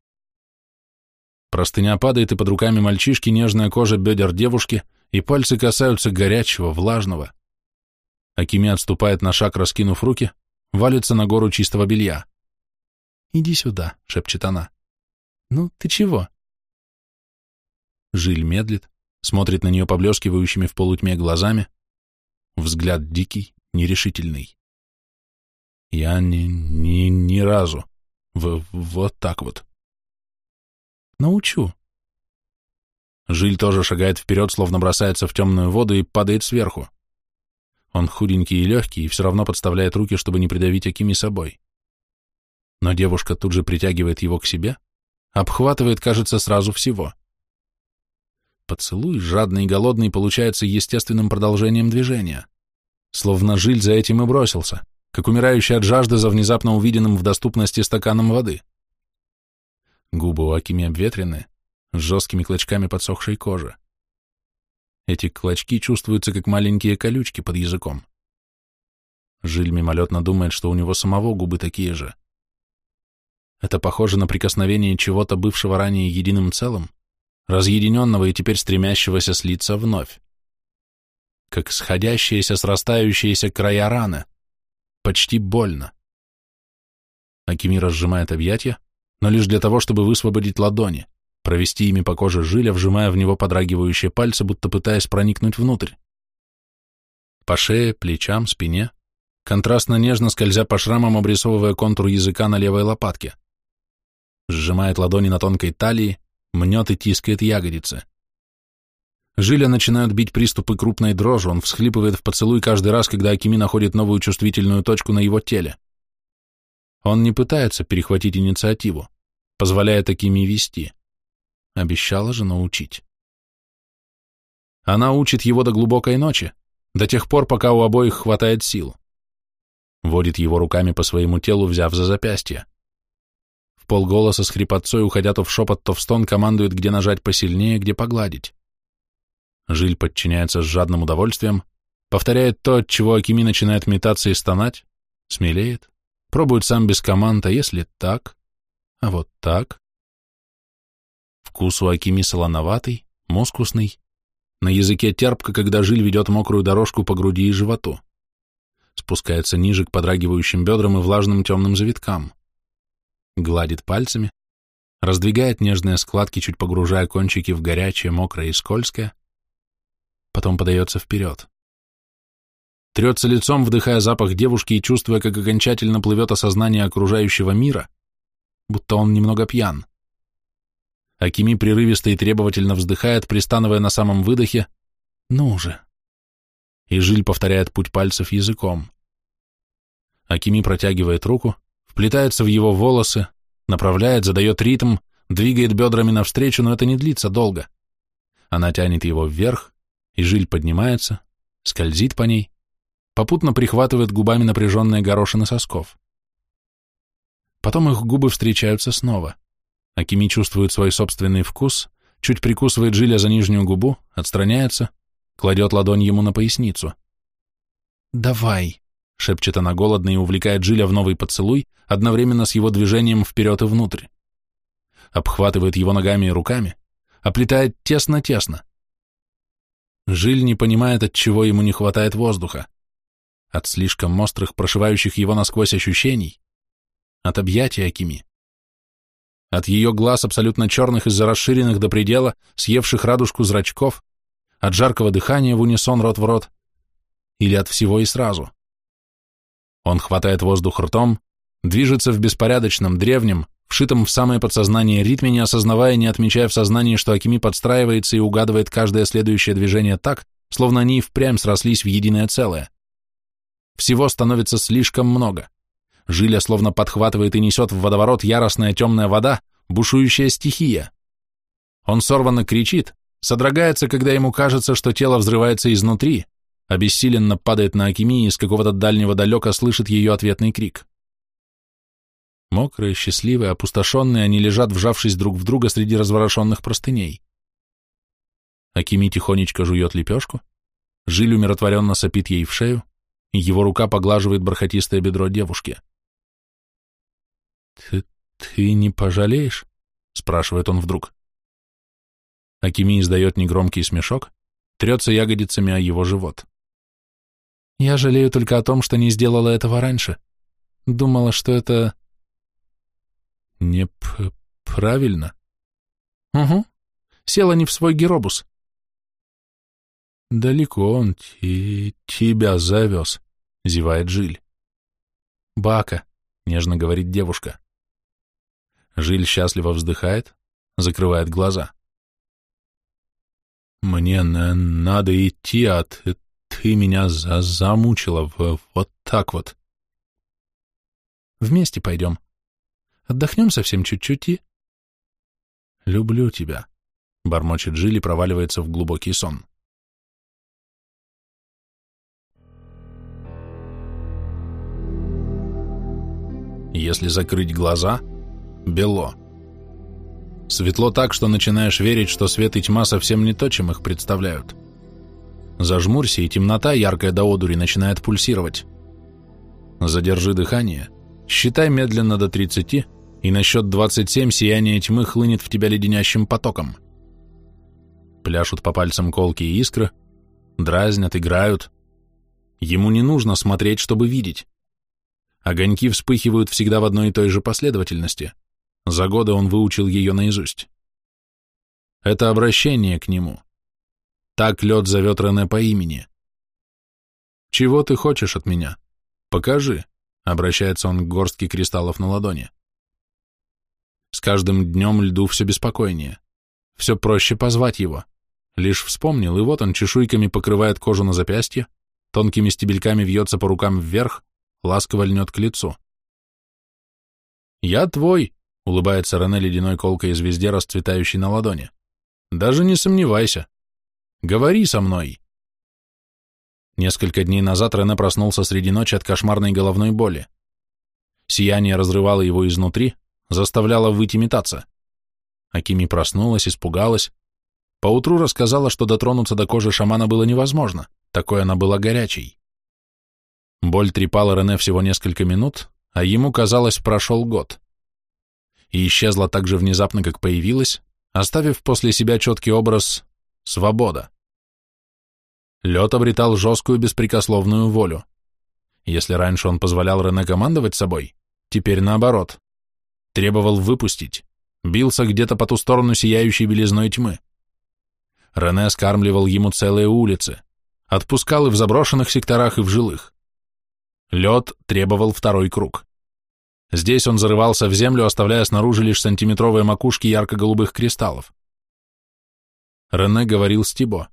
Простыня падает, и под руками мальчишки нежная кожа бедер девушки, и пальцы касаются горячего, влажного. Акими отступает на шаг, раскинув руки, валится на гору чистого белья. «Иди сюда», — шепчет она. «Ну, ты чего?» Жиль медлит, смотрит на нее поблескивающими в полутьме глазами, взгляд дикий, нерешительный. Я ни, ни, ни разу. В, вот так вот. Научу. Жиль тоже шагает вперед, словно бросается в темную воду и падает сверху. Он худенький и легкий, и все равно подставляет руки, чтобы не придавить Акими собой. Но девушка тут же притягивает его к себе, обхватывает, кажется, сразу всего. Поцелуй, жадный и голодный, получается естественным продолжением движения. Словно жиль за этим и бросился, как умирающий от жажды за внезапно увиденным в доступности стаканом воды. Губы у Акими обветрены, с жесткими клочками подсохшей кожи. Эти клочки чувствуются, как маленькие колючки под языком. Жиль мимолетно думает, что у него самого губы такие же. Это похоже на прикосновение чего-то бывшего ранее единым целым, разъединенного и теперь стремящегося слиться вновь. Как сходящиеся, срастающиеся края раны. Почти больно. Акими разжимает объятия, но лишь для того, чтобы высвободить ладони, провести ими по коже жиля, вжимая в него подрагивающие пальцы, будто пытаясь проникнуть внутрь. По шее, плечам, спине, контрастно нежно скользя по шрамам, обрисовывая контур языка на левой лопатке. Сжимает ладони на тонкой талии, мнет и тискает ягодицы. Жиля начинают бить приступы крупной дрожи, он всхлипывает в поцелуй каждый раз, когда Акими находит новую чувствительную точку на его теле. Он не пытается перехватить инициативу, позволяет Акими вести. Обещала же научить. Она учит его до глубокой ночи, до тех пор, пока у обоих хватает сил. Водит его руками по своему телу, взяв за запястье. В полголоса с хрипотцой, уходя то в шепот, то в стон, командует, где нажать посильнее, где погладить. Жиль подчиняется с жадным удовольствием, повторяет то, от чего Акими начинает метаться и стонать, смелеет, пробует сам без команд, а если так, а вот так. Вкус у Акими солоноватый, мускусный, на языке терпко, когда жиль ведет мокрую дорожку по груди и животу. Спускается ниже к подрагивающим бедрам и влажным темным завиткам. Гладит пальцами, раздвигает нежные складки, чуть погружая кончики в горячее, мокрое и скользкое, потом подается вперед. Трется лицом, вдыхая запах девушки и чувствуя, как окончательно плывет осознание окружающего мира, будто он немного пьян. Акими прерывисто и требовательно вздыхает, пристановая на самом выдохе «Ну же!» И Жиль повторяет путь пальцев языком. Акими протягивает руку, вплетается в его волосы, направляет, задает ритм, двигает бедрами навстречу, но это не длится долго. Она тянет его вверх, и Жиль поднимается, скользит по ней, попутно прихватывает губами напряженные горошины сосков. Потом их губы встречаются снова. Акими чувствует свой собственный вкус, чуть прикусывает Жиля за нижнюю губу, отстраняется, кладет ладонь ему на поясницу. «Давай», — шепчет она голодно и увлекает Жиля в новый поцелуй, одновременно с его движением вперед и внутрь. Обхватывает его ногами и руками, оплетает тесно-тесно. Жиль не понимает, от чего ему не хватает воздуха. От слишком острых, прошивающих его насквозь ощущений. От объятия Акими. От ее глаз, абсолютно черных из-за расширенных до предела, съевших радужку зрачков, от жаркого дыхания в унисон рот в рот, или от всего и сразу. Он хватает воздух ртом, движется в беспорядочном, древнем, вшитом в самое подсознание ритме, не осознавая, не отмечая в сознании, что Акими подстраивается и угадывает каждое следующее движение так, словно они и впрямь срослись в единое целое. Всего становится слишком много. Жиля словно подхватывает и несет в водоворот яростная темная вода, бушующая стихия. Он сорванно кричит, содрогается, когда ему кажется, что тело взрывается изнутри, обессиленно падает на Акими и из какого-то дальнего далека слышит ее ответный крик. Мокрые, счастливые, опустошенные, они лежат, вжавшись друг в друга среди разворошенных простыней. Акими тихонечко жует лепешку, Жиль умиротворенно сопит ей в шею, и его рука поглаживает бархатистое бедро девушки. «Ты, ты не пожалеешь?» — спрашивает он вдруг. Акими издает негромкий смешок, трется ягодицами о его живот. «Я жалею только о том, что не сделала этого раньше. Думала, что это...» «Не правильно?» «Угу. Села не в свой геробус». «Далеко он тебя завез», — зевает Жиль. «Бака», — нежно говорит девушка. Жиль счастливо вздыхает, закрывает глаза. «Мне на надо идти, а ты, ты меня за замучила вот так вот». «Вместе пойдем. Отдохнем совсем чуть-чуть и...» «Люблю тебя», — бормочет Жиль и проваливается в глубокий сон. Если закрыть глаза, бело. Светло так, что начинаешь верить, что свет и тьма совсем не то, чем их представляют. Зажмурься, и темнота, яркая до одури, начинает пульсировать. Задержи дыхание, считай медленно до 30, и на счет 27 сияние тьмы хлынет в тебя леденящим потоком. Пляшут по пальцам колки и искры, дразнят, играют. Ему не нужно смотреть, чтобы видеть. Огоньки вспыхивают всегда в одной и той же последовательности. За годы он выучил ее наизусть. Это обращение к нему. Так лед зовет Рене по имени. «Чего ты хочешь от меня? Покажи», — обращается он к горстке кристаллов на ладони. С каждым днем льду все беспокойнее. Все проще позвать его. Лишь вспомнил, и вот он чешуйками покрывает кожу на запястье, тонкими стебельками вьется по рукам вверх, ласково льнет к лицу. «Я твой», — улыбается Рене ледяной колкой звезде, расцветающей на ладони. «Даже не сомневайся. Говори со мной». Несколько дней назад Рене проснулся среди ночи от кошмарной головной боли. Сияние разрывало его изнутри, заставляло выйти метаться. Акими проснулась, испугалась. Поутру рассказала, что дотронуться до кожи шамана было невозможно, такой она была горячей. Боль трепала Рене всего несколько минут, а ему, казалось, прошел год. И исчезла так же внезапно, как появилась, оставив после себя четкий образ «свобода». Лед обретал жесткую беспрекословную волю. Если раньше он позволял Рене командовать собой, теперь наоборот. Требовал выпустить, бился где-то по ту сторону сияющей белизной тьмы. Рене скармливал ему целые улицы, отпускал и в заброшенных секторах, и в жилых. Лед требовал второй круг. Здесь он зарывался в землю, оставляя снаружи лишь сантиметровые макушки ярко-голубых кристаллов. Рене говорил с Тибо.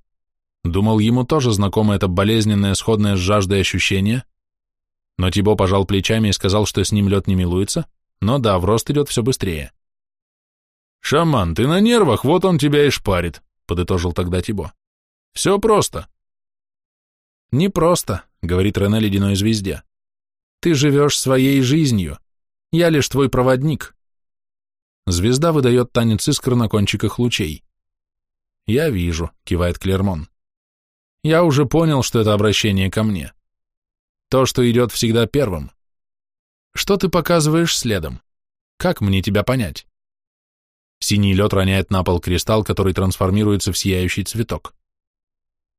Думал, ему тоже знакомо это болезненное, сходное с жаждой ощущение, но Тибо пожал плечами и сказал, что с ним лед не милуется, но да, в рост идет все быстрее. «Шаман, ты на нервах, вот он тебя и шпарит», — подытожил тогда Тибо. «Все просто». «Не просто», — говорит Рене ледяной звезде. «Ты живешь своей жизнью. Я лишь твой проводник». Звезда выдает танец искр на кончиках лучей. «Я вижу», — кивает Клермон. Я уже понял, что это обращение ко мне. То, что идет всегда первым. Что ты показываешь следом? Как мне тебя понять? Синий лед роняет на пол кристалл, который трансформируется в сияющий цветок.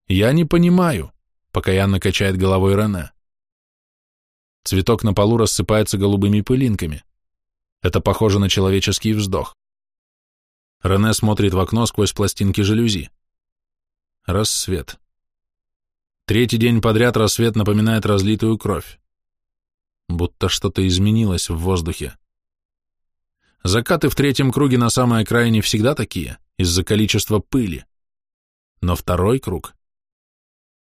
Я не понимаю, покаянно качает головой Рене. Цветок на полу рассыпается голубыми пылинками. Это похоже на человеческий вздох. Рене смотрит в окно сквозь пластинки жалюзи. Рассвет. Третий день подряд рассвет напоминает разлитую кровь. Будто что-то изменилось в воздухе. Закаты в третьем круге на самой окраине всегда такие, из-за количества пыли. Но второй круг...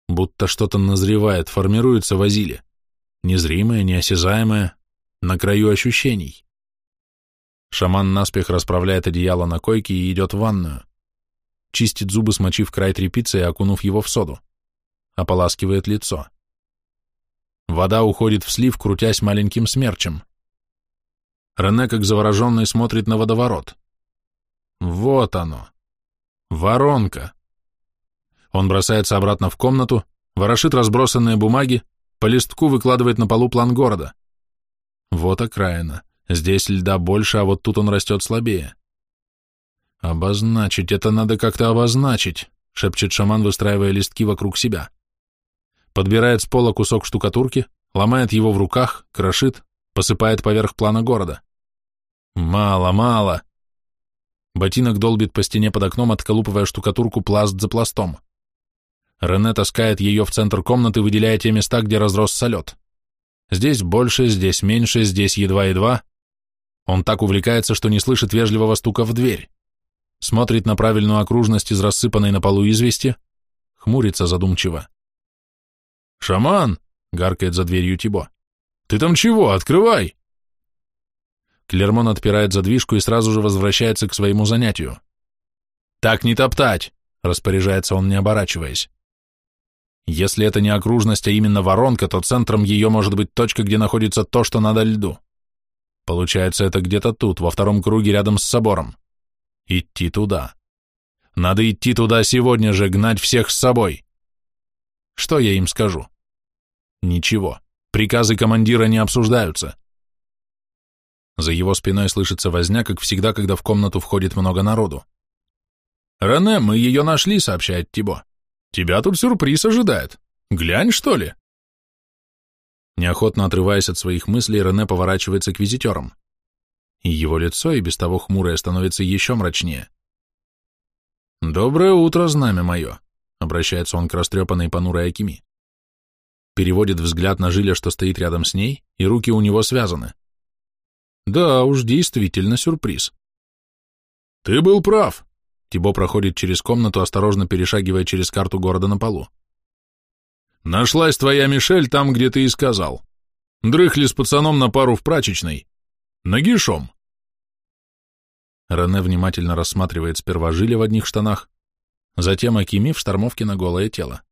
Будто что-то назревает, формируется в азиле. Незримое, неосязаемое, на краю ощущений. Шаман наспех расправляет одеяло на койке и идет в ванную. Чистит зубы, смочив край тряпицы и окунув его в соду ополаскивает лицо. Вода уходит в слив, крутясь маленьким смерчем. Рене, как завороженный, смотрит на водоворот. Вот оно. Воронка. Он бросается обратно в комнату, ворошит разбросанные бумаги, по листку выкладывает на полу план города. Вот окраина. Здесь льда больше, а вот тут он растет слабее. Обозначить, это надо как-то обозначить, шепчет шаман, выстраивая листки вокруг себя подбирает с пола кусок штукатурки, ломает его в руках, крошит, посыпает поверх плана города. Мало, мало. Ботинок долбит по стене под окном, отколупывая штукатурку пласт за пластом. Рене таскает ее в центр комнаты, выделяя те места, где разросся лед. Здесь больше, здесь меньше, здесь едва-едва. Он так увлекается, что не слышит вежливого стука в дверь. Смотрит на правильную окружность из рассыпанной на полу извести, хмурится задумчиво. «Шаман!» — гаркает за дверью Тибо. «Ты там чего? Открывай!» Клермон отпирает задвижку и сразу же возвращается к своему занятию. «Так не топтать!» — распоряжается он, не оборачиваясь. Если это не окружность, а именно воронка, то центром ее может быть точка, где находится то, что надо льду. Получается, это где-то тут, во втором круге рядом с собором. Идти туда. Надо идти туда сегодня же, гнать всех с собой. Что я им скажу? Ничего. Приказы командира не обсуждаются. За его спиной слышится возня, как всегда, когда в комнату входит много народу. «Рене, мы ее нашли», — сообщает Тибо. «Тебя тут сюрприз ожидает. Глянь, что ли?» Неохотно отрываясь от своих мыслей, Рене поворачивается к визитерам. И его лицо, и без того хмурое, становится еще мрачнее. «Доброе утро, знамя мое», обращается он к растрепанной понурой Акими. Переводит взгляд на Жиля, что стоит рядом с ней, и руки у него связаны. Да уж, действительно сюрприз. Ты был прав. Тибо проходит через комнату, осторожно перешагивая через карту города на полу. Нашлась твоя Мишель там, где ты и сказал. Дрыхли с пацаном на пару в прачечной. Нагишом. Рене внимательно рассматривает сперва Жиля в одних штанах, затем Акими в штормовке на голое тело.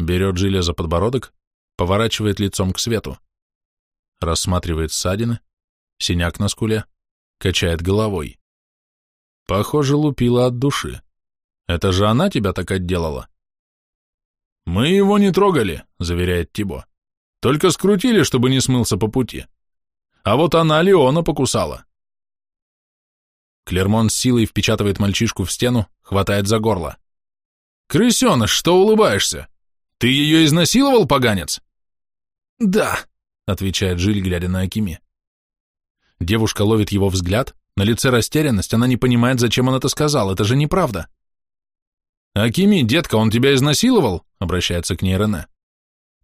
берет Жиля за подбородок, поворачивает лицом к свету, рассматривает ссадины, синяк на скуле, качает головой. Похоже, лупила от души. Это же она тебя так отделала? Мы его не трогали, заверяет Тибо. Только скрутили, чтобы не смылся по пути. А вот она Леона покусала. Клермон с силой впечатывает мальчишку в стену, хватает за горло. «Крысеныш, что улыбаешься? Ты ее изнасиловал, поганец?» «Да», — отвечает Жиль, глядя на Акими. Девушка ловит его взгляд, на лице растерянность, она не понимает, зачем он это сказал, это же неправда. «Акими, детка, он тебя изнасиловал?» — обращается к ней Рене.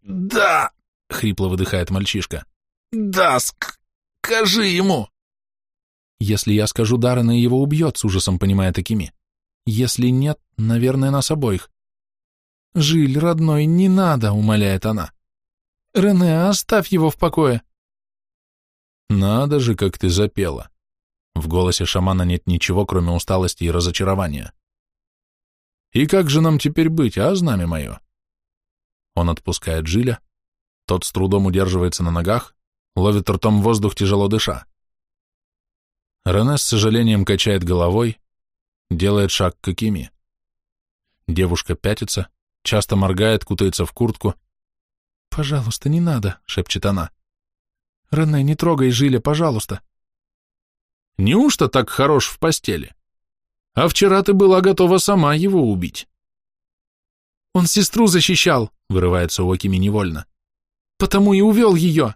«Да», — хрипло выдыхает мальчишка. «Да, скажи ему!» «Если я скажу Даррена, его убьет», — с ужасом понимает Акими. «Если нет, наверное, нас обоих». «Жиль, родной, не надо», — умоляет она. «Рене, оставь его в покое». «Надо же, как ты запела». В голосе шамана нет ничего, кроме усталости и разочарования. «И как же нам теперь быть, а, знамя мое?» Он отпускает Жиля, тот с трудом удерживается на ногах, ловит ртом воздух, тяжело дыша. Рене с сожалением качает головой, делает шаг к Акими. Девушка пятится, часто моргает, кутается в куртку. «Пожалуйста, не надо», — шепчет она. «Рене, не трогай Жиля, пожалуйста». «Неужто так хорош в постели? А вчера ты была готова сама его убить». «Он сестру защищал», — вырывается у Акими невольно потому и увел ее.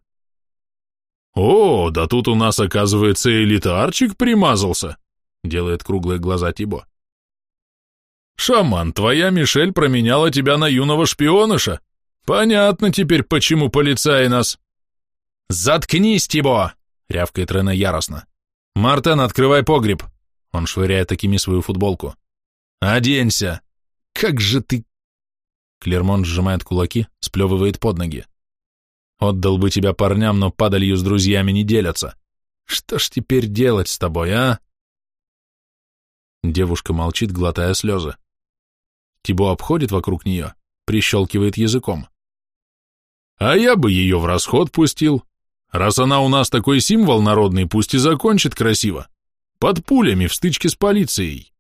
«О, да тут у нас, оказывается, элитарчик примазался», — делает круглые глаза Тибо. «Шаман, твоя Мишель променяла тебя на юного шпионыша. Понятно теперь, почему полицаи нас...» «Заткнись, Тибо!» — рявкает Рене яростно. «Мартен, открывай погреб!» Он швыряет такими свою футболку. «Оденься! Как же ты...» Клермон сжимает кулаки, сплевывает под ноги. Отдал бы тебя парням, но падалью с друзьями не делятся. Что ж теперь делать с тобой, а? Девушка молчит, глотая слезы. Тибо обходит вокруг нее, прищелкивает языком. А я бы ее в расход пустил. Раз она у нас такой символ народный, пусть и закончит красиво. Под пулями в стычке с полицией.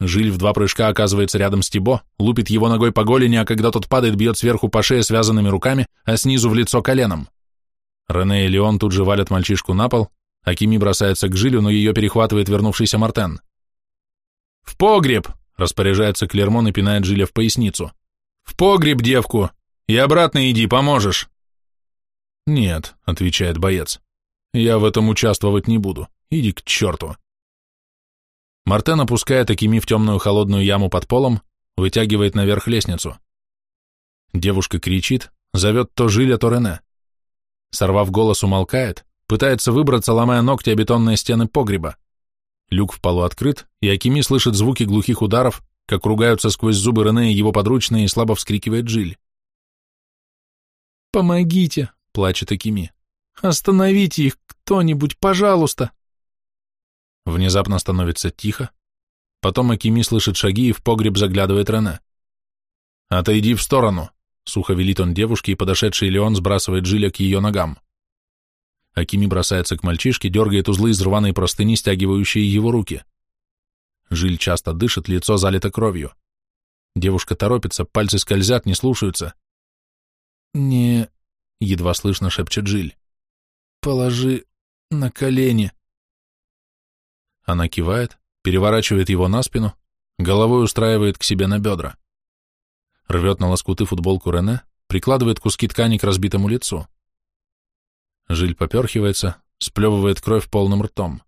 Жиль в два прыжка оказывается рядом с Тибо, лупит его ногой по голени, а когда тот падает, бьет сверху по шее связанными руками, а снизу в лицо коленом. Рене и Леон тут же валят мальчишку на пол, а Кими бросается к Жилю, но ее перехватывает вернувшийся Мартен. «В погреб!» — распоряжается Клермон и пинает Жиля в поясницу. «В погреб, девку! И обратно иди, поможешь!» «Нет», — отвечает боец, — «я в этом участвовать не буду. Иди к черту!» Мартен опускает Акими в темную холодную яму под полом, вытягивает наверх лестницу. Девушка кричит, зовет то Жиля, то Рене. Сорвав голос, умолкает, пытается выбраться, ломая ногти о бетонные стены погреба. Люк в полу открыт, и Акими слышит звуки глухих ударов, как ругаются сквозь зубы Рене и его подручные, и слабо вскрикивает Жиль. «Помогите!» — плачет Акими. «Остановите их кто-нибудь, пожалуйста!» Внезапно становится тихо. Потом Акими слышит шаги и в погреб заглядывает Рене. «Отойди в сторону», — сухо велит он девушке, и подошедший Леон сбрасывает жиля к ее ногам. Акими бросается к мальчишке, дергает узлы из рваной простыни, стягивающие его руки. Жиль часто дышит, лицо залито кровью. Девушка торопится, пальцы скользят, не слушаются. «Не...» — едва слышно шепчет Жиль. «Положи на колени». Она кивает, переворачивает его на спину, головой устраивает к себе на бедра. Рвет на лоскуты футболку Рене, прикладывает куски ткани к разбитому лицу. Жиль поперхивается, сплевывает кровь полным ртом.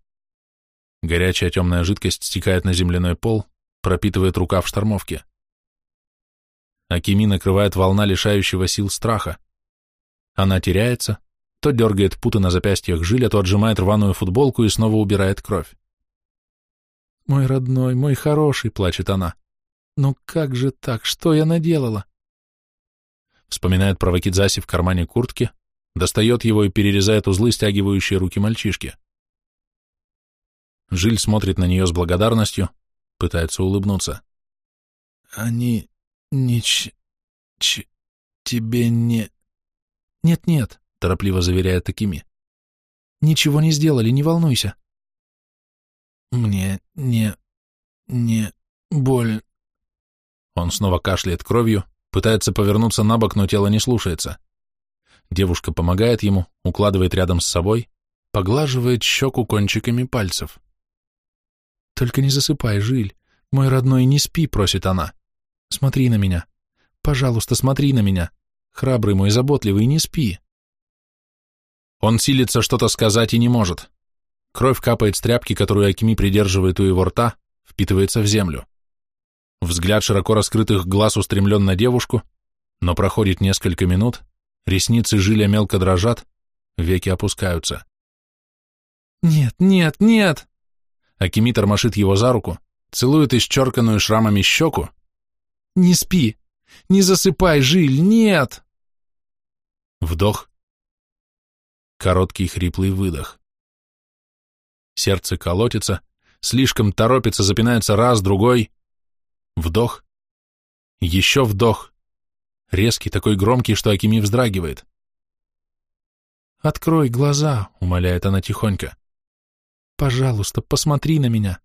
Горячая темная жидкость стекает на земляной пол, пропитывает рукав штормовки. Акими накрывает волна лишающего сил страха. Она теряется, то дергает путы на запястьях Жиля, то отжимает рваную футболку и снова убирает кровь. «Мой родной, мой хороший», — плачет она. «Ну как же так? Что я наделала?» Вспоминает про Вакидзаси в кармане куртки, достает его и перерезает узлы, стягивающие руки мальчишки. Жиль смотрит на нее с благодарностью, пытается улыбнуться. «Они Нич... Ч... тебе не... Нет-нет, торопливо заверяет Акими. Ничего не сделали, не волнуйся. Мне не... не... боль... Он снова кашляет кровью, пытается повернуться на бок, но тело не слушается. Девушка помогает ему, укладывает рядом с собой, поглаживает щеку кончиками пальцев. «Только не засыпай, Жиль. Мой родной, не спи», — просит она. «Смотри на меня. Пожалуйста, смотри на меня. Храбрый мой, заботливый, не спи». Он силится что-то сказать и не может. Кровь капает с тряпки, которую Акими придерживает у его рта, впитывается в землю. Взгляд широко раскрытых глаз устремлен на девушку, но проходит несколько минут, ресницы жиля мелко дрожат, веки опускаются. «Нет, нет, нет!» Акими тормошит его за руку, целует исчерканную шрамами щеку. «Не спи! Не засыпай, Жиль, нет!» Вдох. Короткий хриплый выдох. Сердце колотится, слишком торопится, запинается раз, другой. Вдох. Еще вдох. Резкий, такой громкий, что Акими вздрагивает. «Открой глаза», — умоляет она тихонько. «Пожалуйста, посмотри на меня».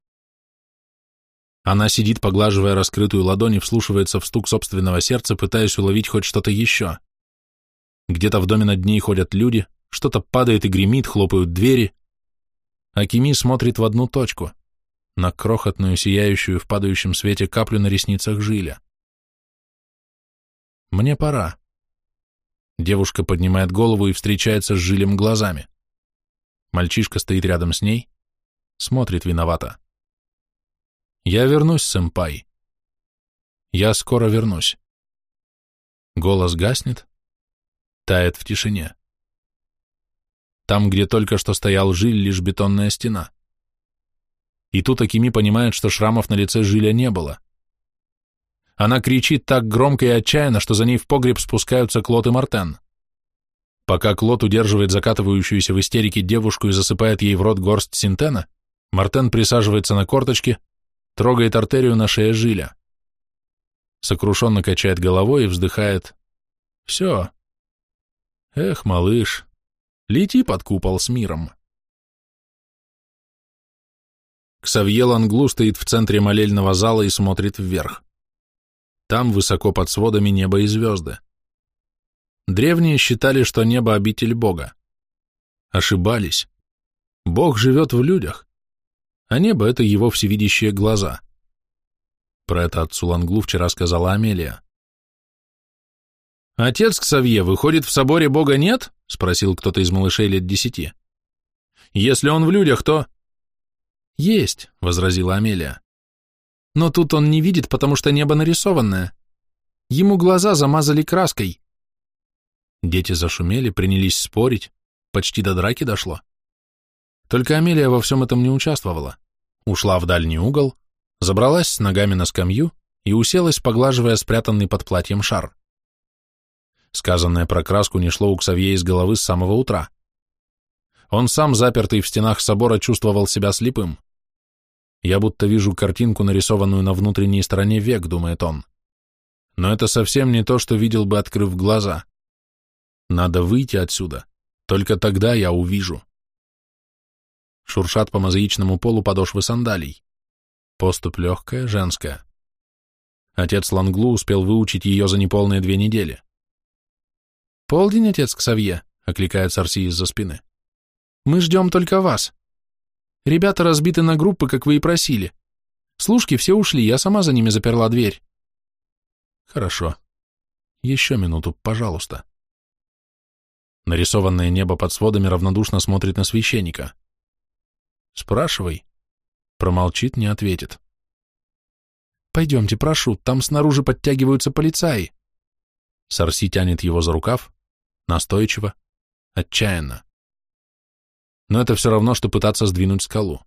Она сидит, поглаживая раскрытую ладонь и вслушивается в стук собственного сердца, пытаясь уловить хоть что-то еще. Где-то в доме над ней ходят люди, что-то падает и гремит, хлопают двери. Акими смотрит в одну точку на крохотную, сияющую в падающем свете каплю на ресницах жиля. «Мне пора». Девушка поднимает голову и встречается с жилем глазами. Мальчишка стоит рядом с ней, смотрит виновато. «Я вернусь, сэмпай. Я скоро вернусь». Голос гаснет, тает в тишине. Там, где только что стоял жиль, лишь бетонная стена. И тут Акими понимает, что шрамов на лице Жиля не было. Она кричит так громко и отчаянно, что за ней в погреб спускаются Клод и Мартен. Пока Клод удерживает закатывающуюся в истерике девушку и засыпает ей в рот горсть синтена, Мартен присаживается на корточки, трогает артерию на шее Жиля. Сокрушенно качает головой и вздыхает. «Все. Эх, малыш, лети под купол с миром». Ксавье Ланглу стоит в центре молельного зала и смотрит вверх. Там, высоко под сводами, небо и звезды. Древние считали, что небо — обитель Бога. Ошибались. Бог живет в людях, а небо — это его всевидящие глаза. Про это отцу Ланглу вчера сказала Амелия. «Отец Ксавье, выходит, в соборе Бога нет?» — спросил кто-то из малышей лет десяти. «Если он в людях, то...» «Есть», — возразила Амелия. «Но тут он не видит, потому что небо нарисованное. Ему глаза замазали краской». Дети зашумели, принялись спорить, почти до драки дошло. Только Амелия во всем этом не участвовала. Ушла в дальний угол, забралась с ногами на скамью и уселась, поглаживая спрятанный под платьем шар. Сказанное про краску не шло у Ксавье из головы с самого утра. Он сам, запертый в стенах собора, чувствовал себя слепым. Я будто вижу картинку, нарисованную на внутренней стороне век, думает он. Но это совсем не то, что видел бы, открыв глаза. Надо выйти отсюда. Только тогда я увижу. Шуршат по мозаичному полу подошвы сандалий. Поступь легкая, женская. Отец Ланглу успел выучить ее за неполные две недели. «Полдень, отец Ксавье», — окликает Сарси из-за спины. «Мы ждем только вас». Ребята разбиты на группы, как вы и просили. Служки все ушли, я сама за ними заперла дверь. Хорошо. Еще минуту, пожалуйста. Нарисованное небо под сводами равнодушно смотрит на священника. Спрашивай. Промолчит, не ответит. Пойдемте, прошу, там снаружи подтягиваются полицаи. Сарси тянет его за рукав, настойчиво, отчаянно но это все равно, что пытаться сдвинуть скалу.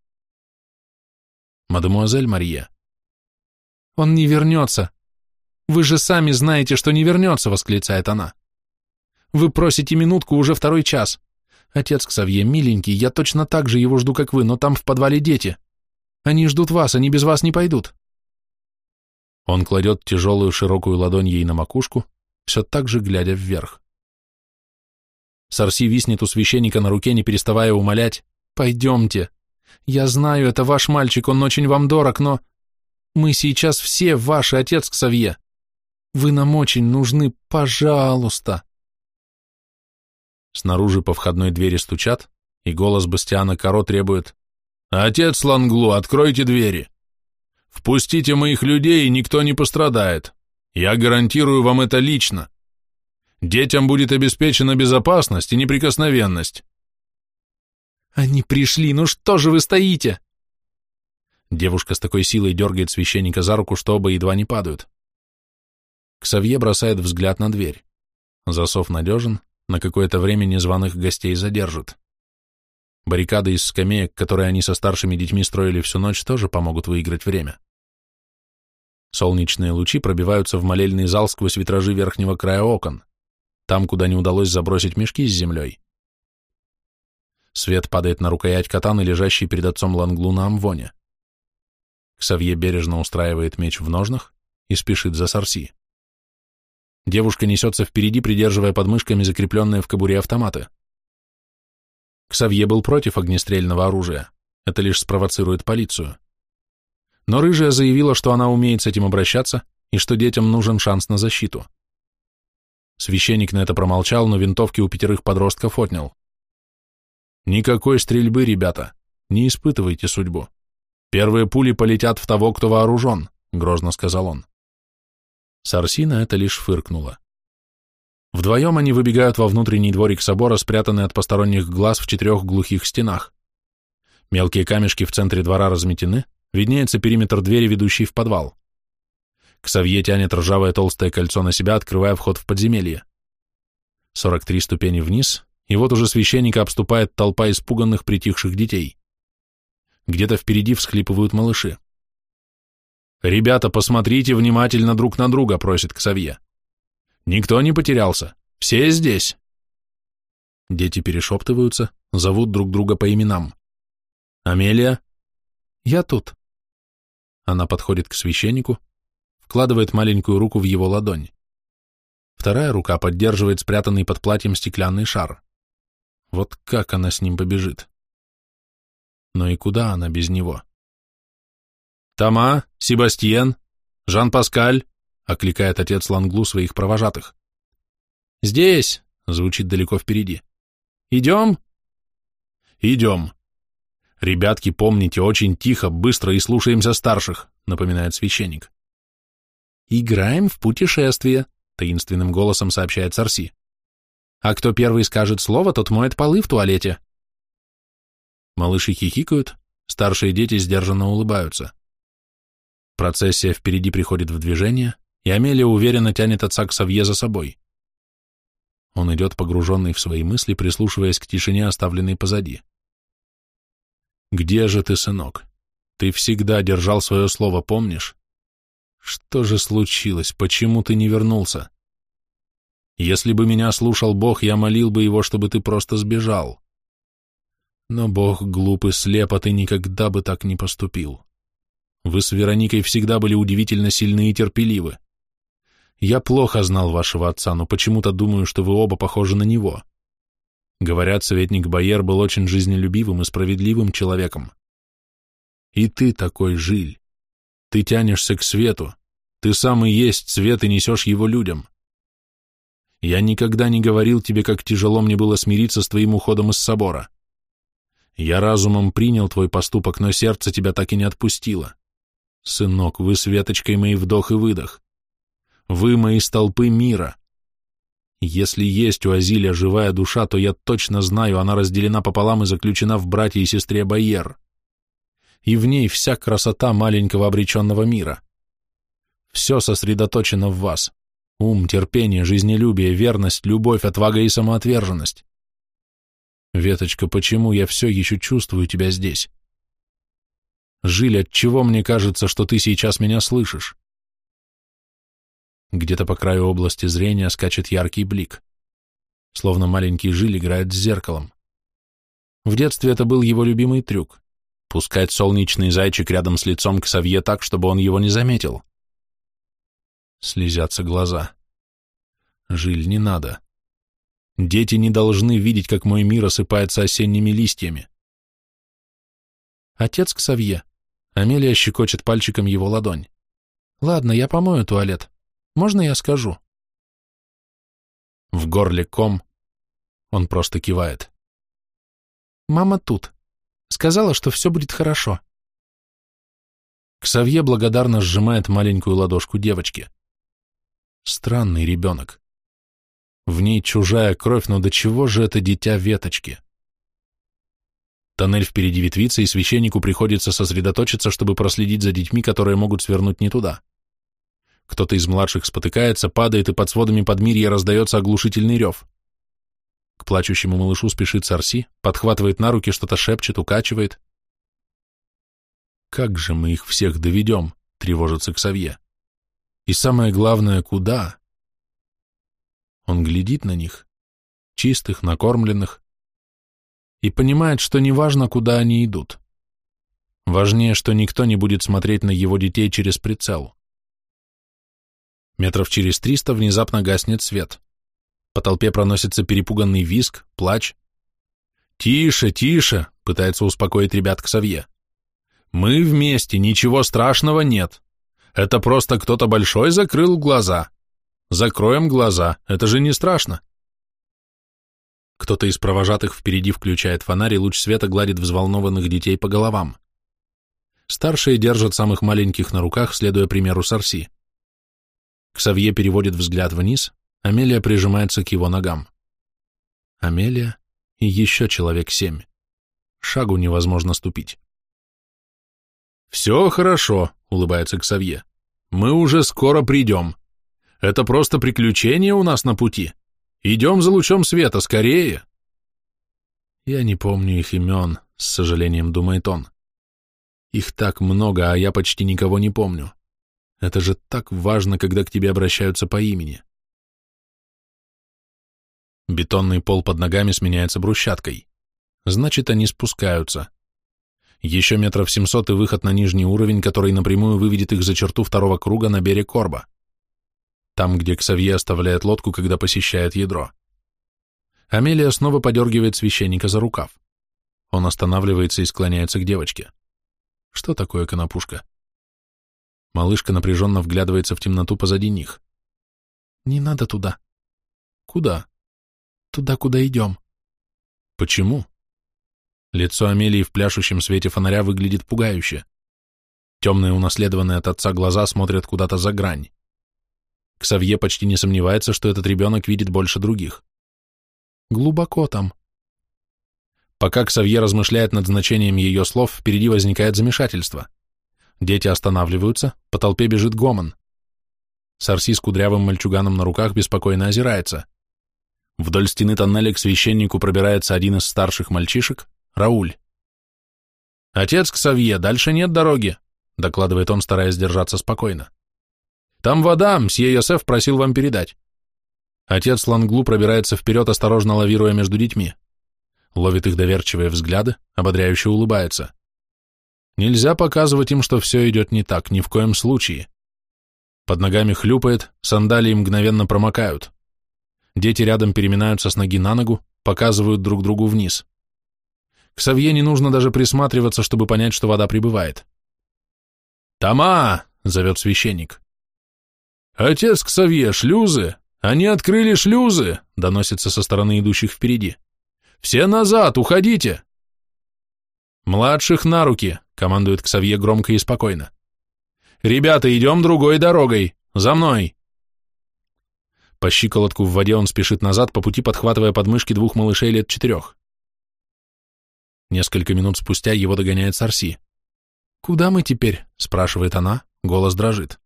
Мадемуазель Мария. Он не вернется. Вы же сами знаете, что не вернется, восклицает она. Вы просите минутку уже второй час. Отец Ксавье, миленький, я точно так же его жду, как вы, но там в подвале дети. Они ждут вас, они без вас не пойдут. Он кладет тяжелую широкую ладонь ей на макушку, все так же глядя вверх. Сарси виснет у священника на руке, не переставая умолять. «Пойдемте. Я знаю, это ваш мальчик, он очень вам дорог, но... Мы сейчас все ваши, отец Ксавье. Вы нам очень нужны, пожалуйста!» Снаружи по входной двери стучат, и голос Бастиана Каро требует «Отец Ланглу, откройте двери! Впустите моих людей, и никто не пострадает. Я гарантирую вам это лично. Детям будет обеспечена безопасность и неприкосновенность». «Они пришли, ну что же вы стоите?» Девушка с такой силой дергает священника за руку, что оба едва не падают. Ксавье бросает взгляд на дверь. Засов надежен, на какое-то время незваных гостей задержит. Баррикады из скамеек, которые они со старшими детьми строили всю ночь, тоже помогут выиграть время. Солнечные лучи пробиваются в молельный зал сквозь витражи верхнего края окон, там, куда не удалось забросить мешки с землей. Свет падает на рукоять катаны, лежащей перед отцом Ланглу на амвоне. Ксавье бережно устраивает меч в ножнах и спешит за Сарси. Девушка несется впереди, придерживая подмышками закрепленные в кобуре автоматы. Ксавье был против огнестрельного оружия. Это лишь спровоцирует полицию. Но Рыжая заявила, что она умеет с этим обращаться и что детям нужен шанс на защиту. Священник на это промолчал, но винтовки у пятерых подростков отнял. «Никакой стрельбы, ребята. Не испытывайте судьбу. Первые пули полетят в того, кто вооружен», — грозно сказал он. Сарсина это лишь фыркнула. Вдвоем они выбегают во внутренний дворик собора, спрятанный от посторонних глаз в четырех глухих стенах. Мелкие камешки в центре двора разметены, виднеется периметр двери, ведущей в подвал. Ксавье тянет ржавое толстое кольцо на себя, открывая вход в подземелье. 43 ступени вниз, и вот уже священника обступает толпа испуганных притихших детей. Где-то впереди всхлипывают малыши. «Ребята, посмотрите внимательно друг на друга», — просит Ксавье. «Никто не потерялся. Все здесь». Дети перешептываются, зовут друг друга по именам. «Амелия?» «Я тут». Она подходит к священнику, вкладывает маленькую руку в его ладонь. Вторая рука поддерживает спрятанный под платьем стеклянный шар. Вот как она с ним побежит? Но и куда она без него? «Тома, Себастьен, Жан-Паскаль», — окликает отец Ланглу своих провожатых. «Здесь», — звучит далеко впереди. «Идем?» «Идем. Ребятки, помните, очень тихо, быстро и слушаемся старших», — напоминает священник. «Играем в путешествие», — таинственным голосом сообщает Сарси. «А кто первый скажет слово, тот моет полы в туалете». Малыши хихикают, старшие дети сдержанно улыбаются. Процессия впереди приходит в движение, и Амелия уверенно тянет отца к Савье за собой. Он идет погруженный в свои мысли, прислушиваясь к тишине, оставленной позади. «Где же ты, сынок? Ты всегда держал свое слово, помнишь? Что же случилось? Почему ты не вернулся? Если бы меня слушал Бог, я молил бы его, чтобы ты просто сбежал. Но Бог глуп и слеп, а ты никогда бы так не поступил. Вы с Вероникой всегда были удивительно сильны и терпеливы. Я плохо знал вашего отца, но почему-то думаю, что вы оба похожи на него. Говорят, советник Байер был очень жизнелюбивым и справедливым человеком. И ты такой, Жиль. Ты тянешься к свету. Ты сам и есть свет и несешь его людям. Я никогда не говорил тебе, как тяжело мне было смириться с твоим уходом из собора. Я разумом принял твой поступок, но сердце тебя так и не отпустило. Сынок, вы с мои вдох и выдох. Вы мои столпы мира. Если есть у Азиля живая душа, то я точно знаю, она разделена пополам и заключена в брате и сестре Байер. И в ней вся красота маленького обреченного мира. Все сосредоточено в вас. Ум, терпение, жизнелюбие, верность, любовь, отвага и самоотверженность. Веточка, почему я все еще чувствую тебя здесь? Жиль, от чего мне кажется, что ты сейчас меня слышишь? Где-то по краю области зрения скачет яркий блик. Словно маленький Жиль играет с зеркалом. В детстве это был его любимый трюк — пускать солнечный зайчик рядом с лицом к Савье так, чтобы он его не заметил. Слезятся глаза. Жиль, не надо. Дети не должны видеть, как мой мир осыпается осенними листьями. Отец Ксавье. Амелия щекочет пальчиком его ладонь. Ладно, я помою туалет. Можно я скажу? В горле ком. Он просто кивает. Мама тут. Сказала, что все будет хорошо. Ксавье благодарно сжимает маленькую ладошку девочки. Странный ребенок. В ней чужая кровь, но до чего же это дитя веточки? Тоннель впереди ветвится, и священнику приходится сосредоточиться, чтобы проследить за детьми, которые могут свернуть не туда. Кто-то из младших спотыкается, падает, и под сводами подмирья раздается оглушительный рев. К плачущему малышу спешит Сарси, подхватывает на руки, что-то шепчет, укачивает. «Как же мы их всех доведем?» — тревожится Ксавье. «И самое главное, куда?» Он глядит на них, чистых, накормленных, и понимает, что неважно, куда они идут. Важнее, что никто не будет смотреть на его детей через прицел. Метров через триста внезапно гаснет свет. По толпе проносится перепуганный виск, плач. «Тише, тише!» — пытается успокоить ребят Ксавье. «Мы вместе, ничего страшного нет. Это просто кто-то большой закрыл глаза. Закроем глаза, это же не страшно. Кто-то из провожатых впереди включает фонарь, и луч света гладит взволнованных детей по головам. Старшие держат самых маленьких на руках, следуя примеру Сарси. Ксавье переводит взгляд вниз, Амелия прижимается к его ногам. Амелия и еще человек семь. Шагу невозможно ступить. «Все хорошо», — улыбается Ксавье. «Мы уже скоро придем. Это просто приключение у нас на пути. Идем за лучом света, скорее!» Я не помню их имен, с сожалением думает он. Их так много, а я почти никого не помню. Это же так важно, когда к тебе обращаются по имени. Бетонный пол под ногами сменяется брусчаткой. Значит, они спускаются. Еще метров семьсот и выход на нижний уровень, который напрямую выведет их за черту второго круга на берег Корба там, где Ксавье оставляет лодку, когда посещает ядро. Амелия снова подергивает священника за рукав. Он останавливается и склоняется к девочке. Что такое конопушка? Малышка напряженно вглядывается в темноту позади них. «Не надо туда». «Куда?» «Туда, куда идем». «Почему?» Лицо Амелии в пляшущем свете фонаря выглядит пугающе. Темные, унаследованные от отца глаза смотрят куда-то за грань. Ксавье почти не сомневается, что этот ребенок видит больше других. Глубоко там. Пока Ксавье размышляет над значением ее слов, впереди возникает замешательство. Дети останавливаются, по толпе бежит гомон. Сарси с кудрявым мальчуганом на руках беспокойно озирается. Вдоль стены тоннеля к священнику пробирается один из старших мальчишек, Рауль. «Отец Ксавье, дальше нет дороги», — докладывает он, стараясь держаться спокойно. «Там вода, мсье Йосеф просил вам передать». Отец Ланглу пробирается вперед, осторожно лавируя между детьми. Ловит их доверчивые взгляды, ободряюще улыбается. Нельзя показывать им, что все идет не так, ни в коем случае. Под ногами хлюпает, сандалии мгновенно промокают. Дети рядом переминаются с ноги на ногу, показывают друг другу вниз. К Савье не нужно даже присматриваться, чтобы понять, что вода прибывает. «Тома!» — зовет священник. «Отец Ксавье, шлюзы! Они открыли шлюзы!» — доносится со стороны идущих впереди. «Все назад, уходите!» «Младших на руки!» — командует Ксавье громко и спокойно. «Ребята, идем другой дорогой! За мной!» По щиколотку в воде он спешит назад, по пути подхватывая подмышки двух малышей лет четырех. Несколько минут спустя его догоняет Сарси. «Куда мы теперь?» — спрашивает она, голос дрожит.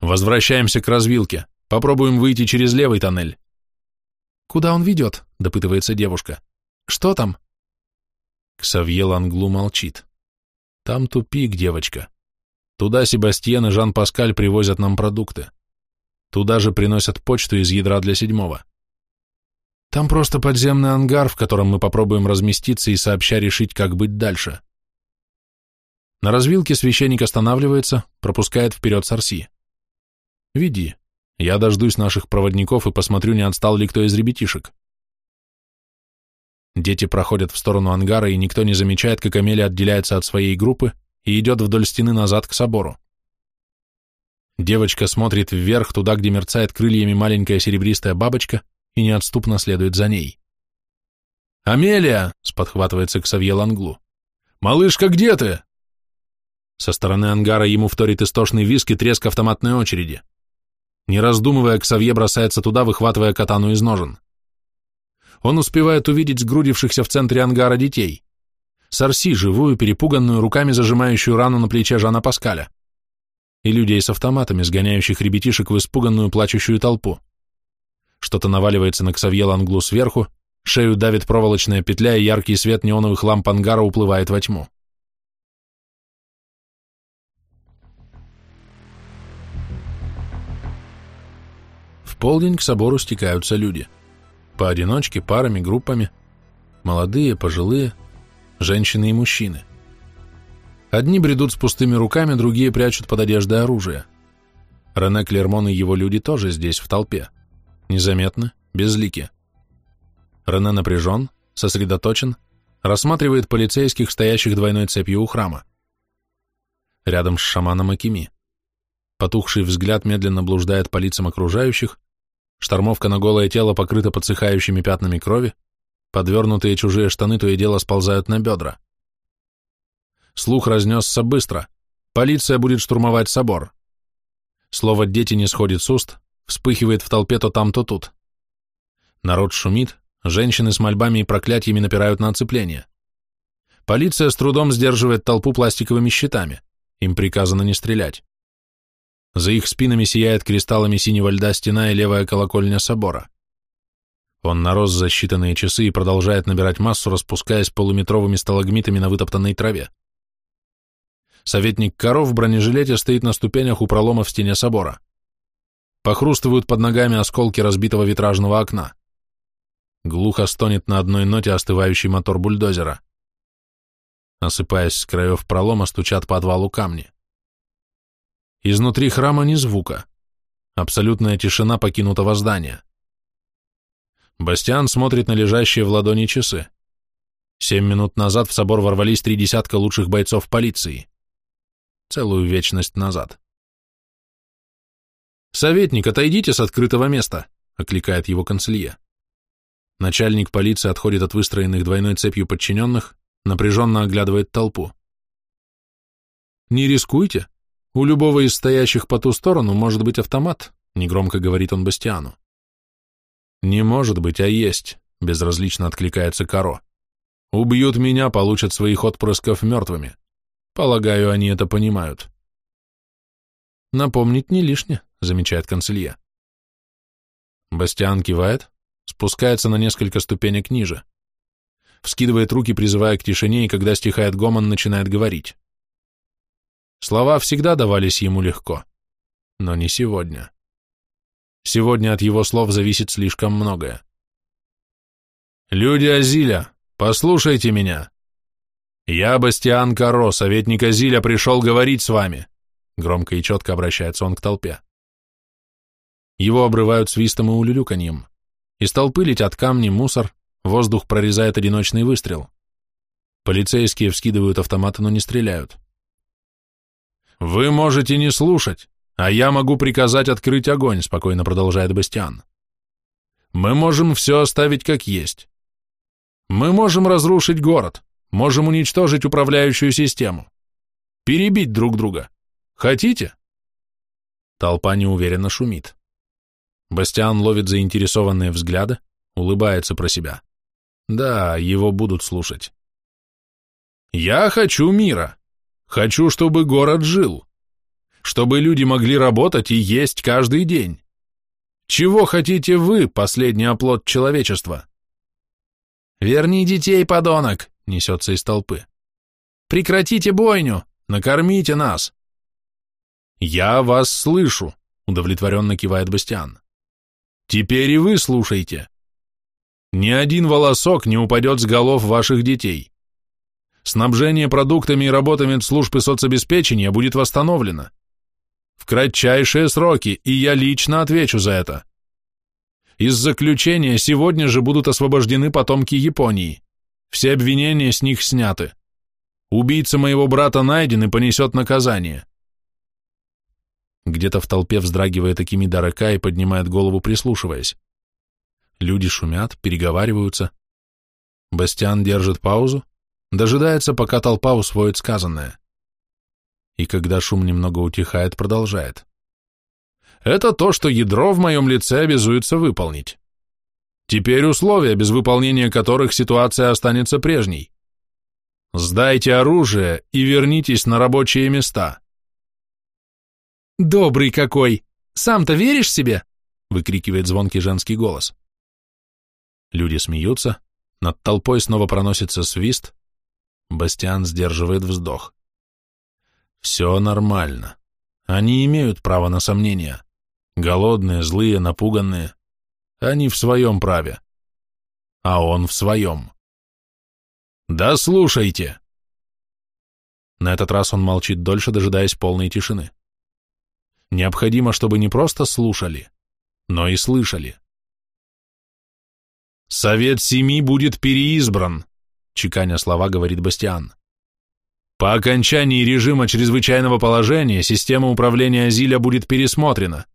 Возвращаемся к развилке. Попробуем выйти через левый тоннель. Куда он ведет? Допытывается девушка. Что там? Ксавье Ланглу молчит. Там тупик, девочка. Туда Себастьян и Жан-Паскаль привозят нам продукты. Туда же приносят почту из ядра для седьмого. Там просто подземный ангар, в котором мы попробуем разместиться и сообща решить, как быть дальше. На развилке священник останавливается, пропускает вперед Сарси. Веди. Я дождусь наших проводников и посмотрю, не отстал ли кто из ребятишек. Дети проходят в сторону ангара, и никто не замечает, как Амелия отделяется от своей группы и идет вдоль стены назад к собору. Девочка смотрит вверх, туда, где мерцает крыльями маленькая серебристая бабочка, и неотступно следует за ней. «Амелия!» — сподхватывается к Савье Ланглу. «Малышка, где ты?» Со стороны ангара ему вторит истошный виск и треск автоматной очереди. Не раздумывая, Ксавье бросается туда, выхватывая катану из ножен. Он успевает увидеть сгрудившихся в центре ангара детей. Сарси, живую, перепуганную, руками зажимающую рану на плече Жана Паскаля. И людей с автоматами, сгоняющих ребятишек в испуганную плачущую толпу. Что-то наваливается на Ксавье Ланглу сверху, шею давит проволочная петля, и яркий свет неоновых ламп ангара уплывает во тьму. В полдень к собору стекаются люди – Поодиночке, парами, группами. Молодые, пожилые, женщины и мужчины. Одни бредут с пустыми руками, другие прячут под одеждой оружие. Рене Клермон и его люди тоже здесь, в толпе. Незаметно, безлики. Рене напряжен, сосредоточен, рассматривает полицейских, стоящих двойной цепью у храма. Рядом с шаманом Акими. Потухший взгляд медленно блуждает по лицам окружающих, Штормовка на голое тело покрыта подсыхающими пятнами крови, подвернутые чужие штаны то и дело сползают на бедра. Слух разнесся быстро. Полиция будет штурмовать собор. Слово «дети» не сходит с уст, вспыхивает в толпе то там, то тут. Народ шумит, женщины с мольбами и проклятиями напирают на оцепление. Полиция с трудом сдерживает толпу пластиковыми щитами. Им приказано не стрелять. За их спинами сияет кристаллами синего льда стена и левая колокольня собора. Он нарос за считанные часы и продолжает набирать массу, распускаясь полуметровыми сталагмитами на вытоптанной траве. Советник Коров в бронежилете стоит на ступенях у пролома в стене собора. Похрустывают под ногами осколки разбитого витражного окна. Глухо стонет на одной ноте остывающий мотор бульдозера. Осыпаясь с краев пролома, стучат по отвалу камни. Изнутри храма ни звука. Абсолютная тишина покинутого здания. Бастиан смотрит на лежащие в ладони часы. Семь минут назад в собор ворвались три десятка лучших бойцов полиции. Целую вечность назад. «Советник, отойдите с открытого места!» — окликает его канцелье. Начальник полиции отходит от выстроенных двойной цепью подчиненных, напряженно оглядывает толпу. «Не рискуйте», у любого из стоящих по ту сторону может быть автомат, негромко говорит он Бастиану. Не может быть, а есть, безразлично откликается Каро. Убьют меня, получат своих отпрысков мертвыми. Полагаю, они это понимают. Напомнить не лишне, замечает канцелье. Бастиан кивает, спускается на несколько ступенек ниже. Вскидывает руки, призывая к тишине, и когда стихает гомон, начинает говорить. Слова всегда давались ему легко, но не сегодня. Сегодня от его слов зависит слишком многое. «Люди Азиля, послушайте меня. Я, Бастиан Каро, советник Азиля, пришел говорить с вами», громко и четко обращается он к толпе. Его обрывают свистом и улюлюканьем. Из толпы летят камни, мусор, воздух прорезает одиночный выстрел. Полицейские вскидывают автоматы, но не стреляют. «Вы можете не слушать, а я могу приказать открыть огонь», спокойно продолжает Бастиан. «Мы можем все оставить как есть. Мы можем разрушить город, можем уничтожить управляющую систему, перебить друг друга. Хотите?» Толпа неуверенно шумит. Бастиан ловит заинтересованные взгляды, улыбается про себя. Да, его будут слушать. «Я хочу мира», Хочу, чтобы город жил. Чтобы люди могли работать и есть каждый день. Чего хотите вы, последний оплот человечества? Верни детей, подонок, несется из толпы. Прекратите бойню, накормите нас. Я вас слышу, удовлетворенно кивает Бастиан. Теперь и вы слушайте. Ни один волосок не упадет с голов ваших детей. Снабжение продуктами и работами службы соцобеспечения будет восстановлено. В кратчайшие сроки, и я лично отвечу за это. Из заключения сегодня же будут освобождены потомки Японии. Все обвинения с них сняты. Убийца моего брата найден и понесет наказание. Где-то в толпе вздрагивает Акимида Рака и поднимает голову, прислушиваясь. Люди шумят, переговариваются. Бастиан держит паузу, дожидается, пока толпа усвоит сказанное. И когда шум немного утихает, продолжает. Это то, что ядро в моем лице обязуется выполнить. Теперь условия, без выполнения которых ситуация останется прежней. Сдайте оружие и вернитесь на рабочие места. «Добрый какой! Сам-то веришь себе?» — выкрикивает звонкий женский голос. Люди смеются, над толпой снова проносится свист, Бастиан сдерживает вздох. Все нормально. Они имеют право на сомнения. Голодные, злые, напуганные. Они в своем праве. А он в своем. «Да слушайте!» На этот раз он молчит дольше, дожидаясь полной тишины. Необходимо, чтобы не просто слушали, но и слышали. «Совет Семи будет переизбран», — чеканя слова говорит Бастиан. «По окончании режима чрезвычайного положения система управления Азиля будет пересмотрена.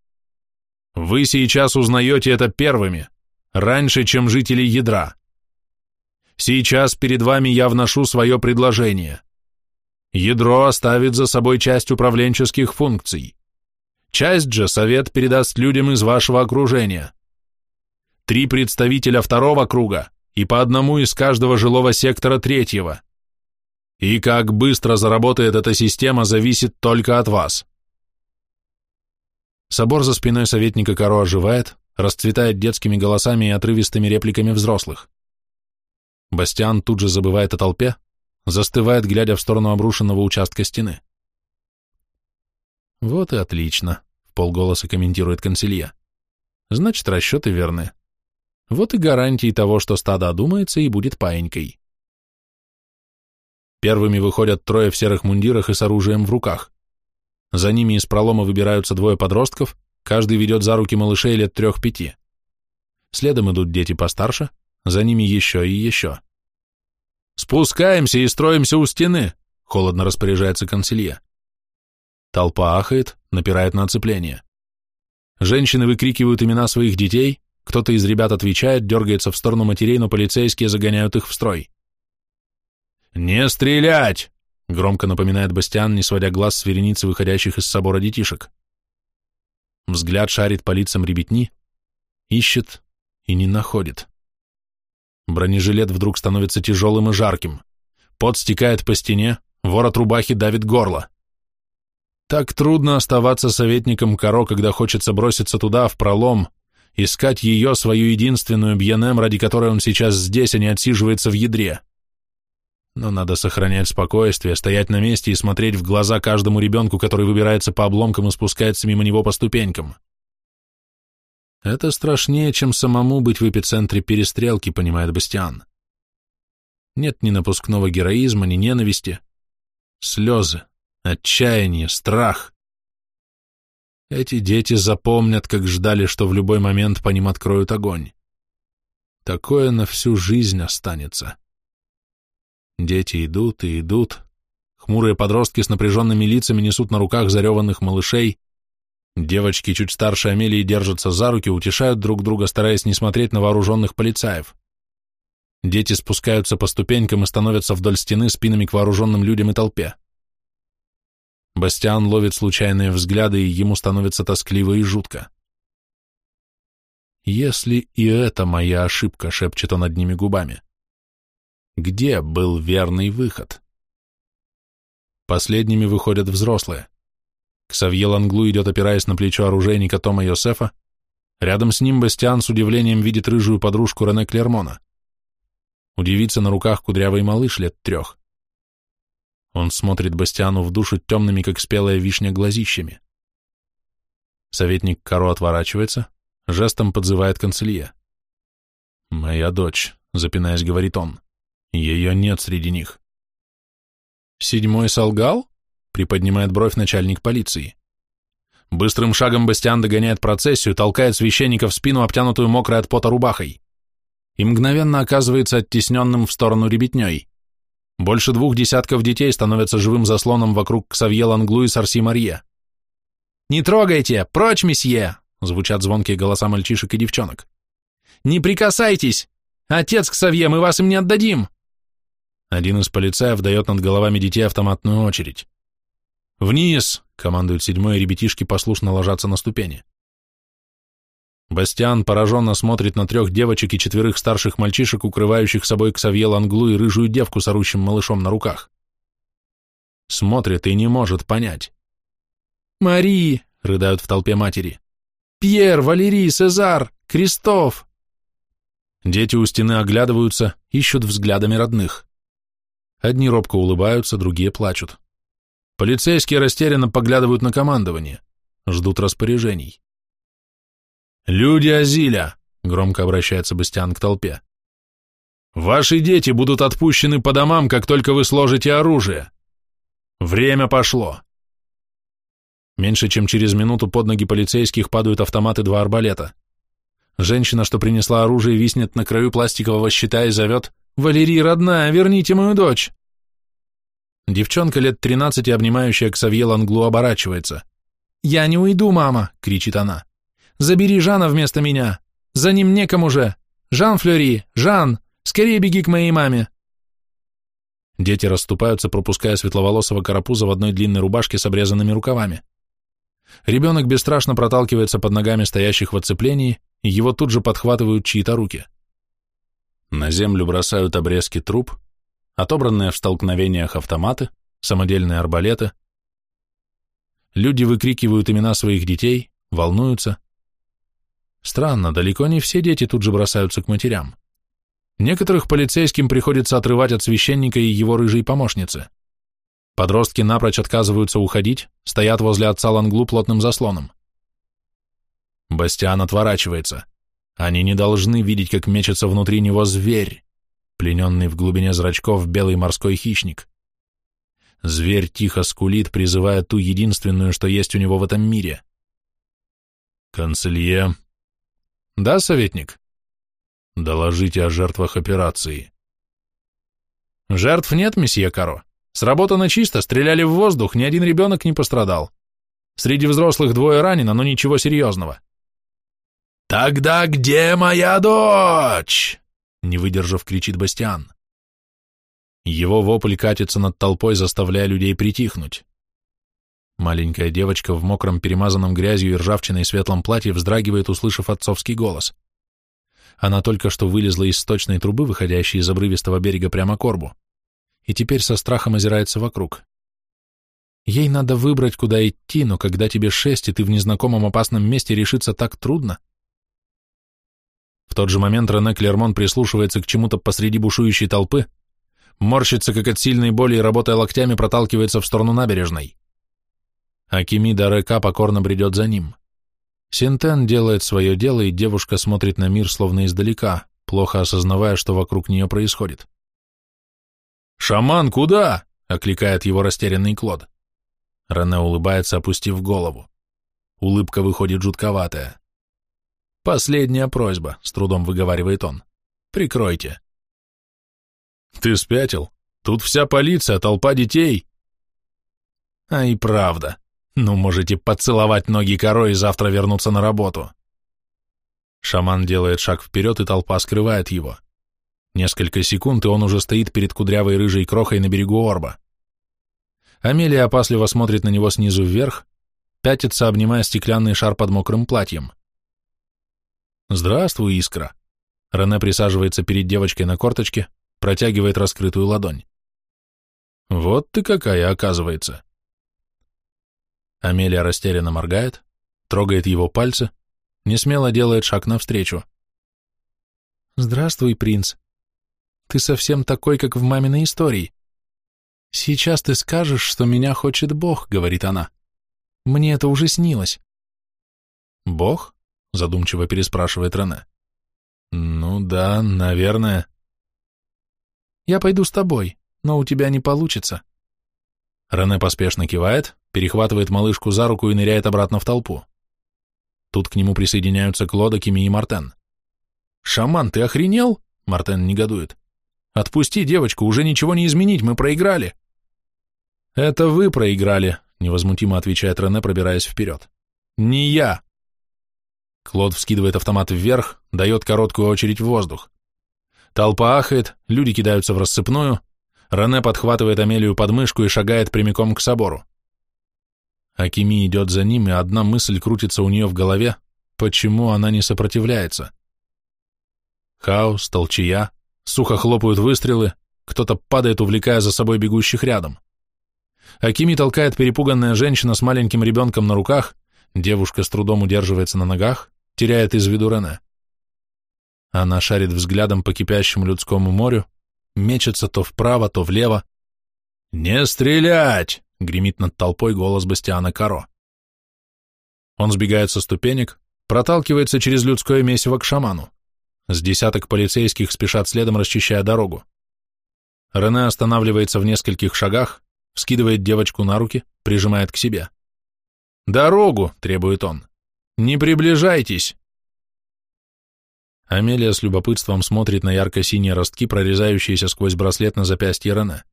Вы сейчас узнаете это первыми, раньше, чем жители ядра. Сейчас перед вами я вношу свое предложение. Ядро оставит за собой часть управленческих функций. Часть же совет передаст людям из вашего окружения три представителя второго круга и по одному из каждого жилого сектора третьего. И как быстро заработает эта система, зависит только от вас. Собор за спиной советника Каро оживает, расцветает детскими голосами и отрывистыми репликами взрослых. Бастиан тут же забывает о толпе, застывает, глядя в сторону обрушенного участка стены. «Вот и отлично», — в полголоса комментирует консилье. «Значит, расчеты верны. Вот и гарантии того, что стадо одумается и будет паинькой. Первыми выходят трое в серых мундирах и с оружием в руках. За ними из пролома выбираются двое подростков, каждый ведет за руки малышей лет трех-пяти. Следом идут дети постарше, за ними еще и еще. «Спускаемся и строимся у стены», — холодно распоряжается консилье. Толпа ахает, напирает на оцепление. Женщины выкрикивают имена своих детей, кто-то из ребят отвечает, дергается в сторону матерей, но полицейские загоняют их в строй. «Не стрелять!» — громко напоминает Бастиан, не сводя глаз с вереницы выходящих из собора детишек. Взгляд шарит по лицам ребятни, ищет и не находит. Бронежилет вдруг становится тяжелым и жарким. Пот стекает по стене, ворот рубахи давит горло. Так трудно оставаться советником Каро, когда хочется броситься туда, в пролом, искать ее, свою единственную Бьенем, ради которой он сейчас здесь, а не отсиживается в ядре. Но надо сохранять спокойствие, стоять на месте и смотреть в глаза каждому ребенку, который выбирается по обломкам и спускается мимо него по ступенькам. Это страшнее, чем самому быть в эпицентре перестрелки, понимает Бастиан. Нет ни напускного героизма, ни ненависти. Слезы, отчаяние, страх. Эти дети запомнят, как ждали, что в любой момент по ним откроют огонь. Такое на всю жизнь останется. Дети идут и идут. Хмурые подростки с напряженными лицами несут на руках зареванных малышей. Девочки чуть старше Амелии держатся за руки, утешают друг друга, стараясь не смотреть на вооруженных полицаев. Дети спускаются по ступенькам и становятся вдоль стены спинами к вооруженным людям и толпе. Бастиан ловит случайные взгляды, и ему становится тоскливо и жутко. «Если и это моя ошибка», — шепчет он одними губами. «Где был верный выход?» Последними выходят взрослые. Ксавье Ланглу идет, опираясь на плечо оружейника Тома Йосефа. Рядом с ним Бастиан с удивлением видит рыжую подружку Рене Клермона. У девицы на руках кудрявый малыш лет трех. Он смотрит Бастиану в душу темными, как спелая вишня, глазищами. Советник Каро отворачивается, жестом подзывает канцелье. «Моя дочь», — запинаясь, говорит он, — «ее нет среди них». «Седьмой солгал?» — приподнимает бровь начальник полиции. Быстрым шагом Бастиан догоняет процессию, толкает священника в спину, обтянутую мокрой от пота рубахой, и мгновенно оказывается оттесненным в сторону ребятней. Больше двух десятков детей становятся живым заслоном вокруг Ксавье Ланглу и Сарси Марье. «Не трогайте! Прочь, месье!» — звучат звонкие голоса мальчишек и девчонок. «Не прикасайтесь! Отец Ксавье, мы вас им не отдадим!» Один из полицаев дает над головами детей автоматную очередь. «Вниз!» — командуют седьмой, и ребятишки послушно ложатся на ступени. Бастиан пораженно смотрит на трех девочек и четверых старших мальчишек, укрывающих собой Ксавье Ланглу и рыжую девку с орущим малышом на руках. Смотрит и не может понять. «Мари!» — рыдают в толпе матери. «Пьер, Валерий, Сезар, Кристоф!» Дети у стены оглядываются, ищут взглядами родных. Одни робко улыбаются, другие плачут. Полицейские растерянно поглядывают на командование, ждут распоряжений. «Люди Азиля!» — громко обращается Бастиан к толпе. «Ваши дети будут отпущены по домам, как только вы сложите оружие. Время пошло!» Меньше чем через минуту под ноги полицейских падают автоматы два арбалета. Женщина, что принесла оружие, виснет на краю пластикового щита и зовет «Валерий, родная, верните мою дочь!» Девчонка лет тринадцати, обнимающая Ксавье Ланглу, оборачивается. «Я не уйду, мама!» — кричит она. «Забери Жана вместо меня! За ним некому же! Жан Флери! Жан! Скорее беги к моей маме!» Дети расступаются, пропуская светловолосого карапуза в одной длинной рубашке с обрезанными рукавами. Ребенок бесстрашно проталкивается под ногами стоящих в оцеплении, и его тут же подхватывают чьи-то руки. На землю бросают обрезки труб, отобранные в столкновениях автоматы, самодельные арбалеты. Люди выкрикивают имена своих детей, волнуются. Странно, далеко не все дети тут же бросаются к матерям. Некоторых полицейским приходится отрывать от священника и его рыжей помощницы. Подростки напрочь отказываются уходить, стоят возле отца Ланглу плотным заслоном. Бастиан отворачивается. Они не должны видеть, как мечется внутри него зверь плененный в глубине зрачков белый морской хищник. Зверь тихо скулит, призывая ту единственную, что есть у него в этом мире. Канцелье. Да, советник? Доложите о жертвах операции. Жертв нет, месье Каро. Сработано чисто, стреляли в воздух, ни один ребенок не пострадал. Среди взрослых двое ранено, но ничего серьезного. «Тогда где моя дочь?» не выдержав, кричит Бастиан. Его вопль катится над толпой, заставляя людей притихнуть. Маленькая девочка в мокром, перемазанном грязью и ржавчиной светлом платье вздрагивает, услышав отцовский голос. Она только что вылезла из сточной трубы, выходящей из обрывистого берега прямо к орбу, и теперь со страхом озирается вокруг. Ей надо выбрать, куда идти, но когда тебе шесть, и ты в незнакомом опасном месте решиться так трудно, в тот же момент Рене Клермон прислушивается к чему-то посреди бушующей толпы, морщится, как от сильной боли, и, работая локтями, проталкивается в сторону набережной. Акимида Река покорно бредет за ним. Синтен делает свое дело, и девушка смотрит на мир словно издалека, плохо осознавая, что вокруг нее происходит. «Шаман, куда?» — окликает его растерянный Клод. Рене улыбается, опустив голову. Улыбка выходит жутковатая. «Последняя просьба», — с трудом выговаривает он. «Прикройте». «Ты спятил? Тут вся полиция, толпа детей». «А и правда. Ну, можете поцеловать ноги корой и завтра вернуться на работу». Шаман делает шаг вперед, и толпа скрывает его. Несколько секунд, и он уже стоит перед кудрявой рыжей крохой на берегу орба. Амелия опасливо смотрит на него снизу вверх, пятится, обнимая стеклянный шар под мокрым платьем. «Здравствуй, Искра!» Рене присаживается перед девочкой на корточке, протягивает раскрытую ладонь. «Вот ты какая, оказывается!» Амелия растерянно моргает, трогает его пальцы, не смело делает шаг навстречу. «Здравствуй, принц. Ты совсем такой, как в маминой истории. Сейчас ты скажешь, что меня хочет Бог», — говорит она. «Мне это уже снилось». «Бог?» Задумчиво переспрашивает Рене. Ну да, наверное. Я пойду с тобой, но у тебя не получится. Рене поспешно кивает, перехватывает малышку за руку и ныряет обратно в толпу. Тут к нему присоединяются Клода, Кими и Мартен. «Шаман, ты охренел?» — Мартен негодует. «Отпусти девочку, уже ничего не изменить, мы проиграли». «Это вы проиграли», — невозмутимо отвечает Рене, пробираясь вперед. «Не я!» Клод вскидывает автомат вверх, дает короткую очередь в воздух. Толпа ахает, люди кидаются в рассыпную, Рене подхватывает Амелию под мышку и шагает прямиком к собору. Акими идет за ним, и одна мысль крутится у нее в голове, почему она не сопротивляется. Хаос, толчая, сухо хлопают выстрелы, кто-то падает, увлекая за собой бегущих рядом. Акими толкает перепуганная женщина с маленьким ребенком на руках, девушка с трудом удерживается на ногах, теряет из виду Рене. Она шарит взглядом по кипящему людскому морю, мечется то вправо, то влево. «Не стрелять!» — гремит над толпой голос Бастиана Каро. Он сбегает со ступенек, проталкивается через людское месиво к шаману. С десяток полицейских спешат следом, расчищая дорогу. Рене останавливается в нескольких шагах, вскидывает девочку на руки, прижимает к себе. «Дорогу!» — требует он. «Не приближайтесь!» Амелия с любопытством смотрит на ярко-синие ростки, прорезающиеся сквозь браслет на запястье Рене.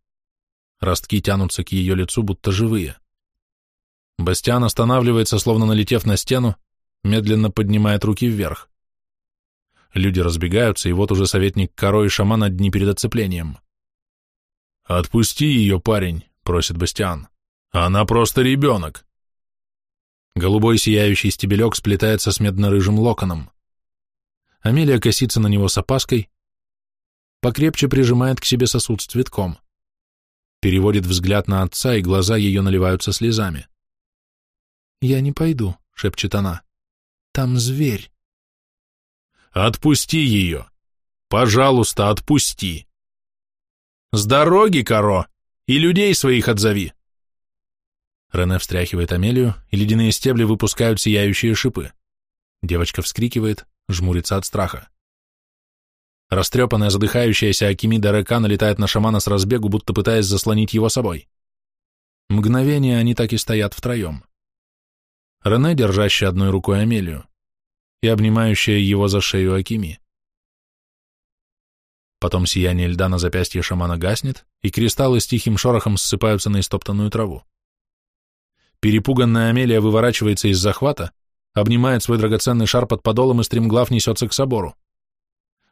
Ростки тянутся к ее лицу, будто живые. Бастиан останавливается, словно налетев на стену, медленно поднимает руки вверх. Люди разбегаются, и вот уже советник Коро и шаман одни перед оцеплением. «Отпусти ее, парень», — просит Бастиан. «Она просто ребенок». Голубой сияющий стебелек сплетается с медно-рыжим локоном. Амелия косится на него с опаской, покрепче прижимает к себе сосуд с цветком. Переводит взгляд на отца, и глаза ее наливаются слезами. «Я не пойду», — шепчет она. «Там зверь». «Отпусти ее! Пожалуйста, отпусти!» «С дороги, Каро! И людей своих отзови!» Рене встряхивает Амелию, и ледяные стебли выпускают сияющие шипы. Девочка вскрикивает, жмурится от страха. Растрепанная, задыхающаяся Акимида Река налетает на шамана с разбегу, будто пытаясь заслонить его собой. Мгновение они так и стоят втроем. Рене, держащая одной рукой Амелию, и обнимающая его за шею Акими. Потом сияние льда на запястье шамана гаснет, и кристаллы с тихим шорохом ссыпаются на истоптанную траву. Перепуганная Амелия выворачивается из захвата, обнимает свой драгоценный шар под подолом и стремглав несется к собору.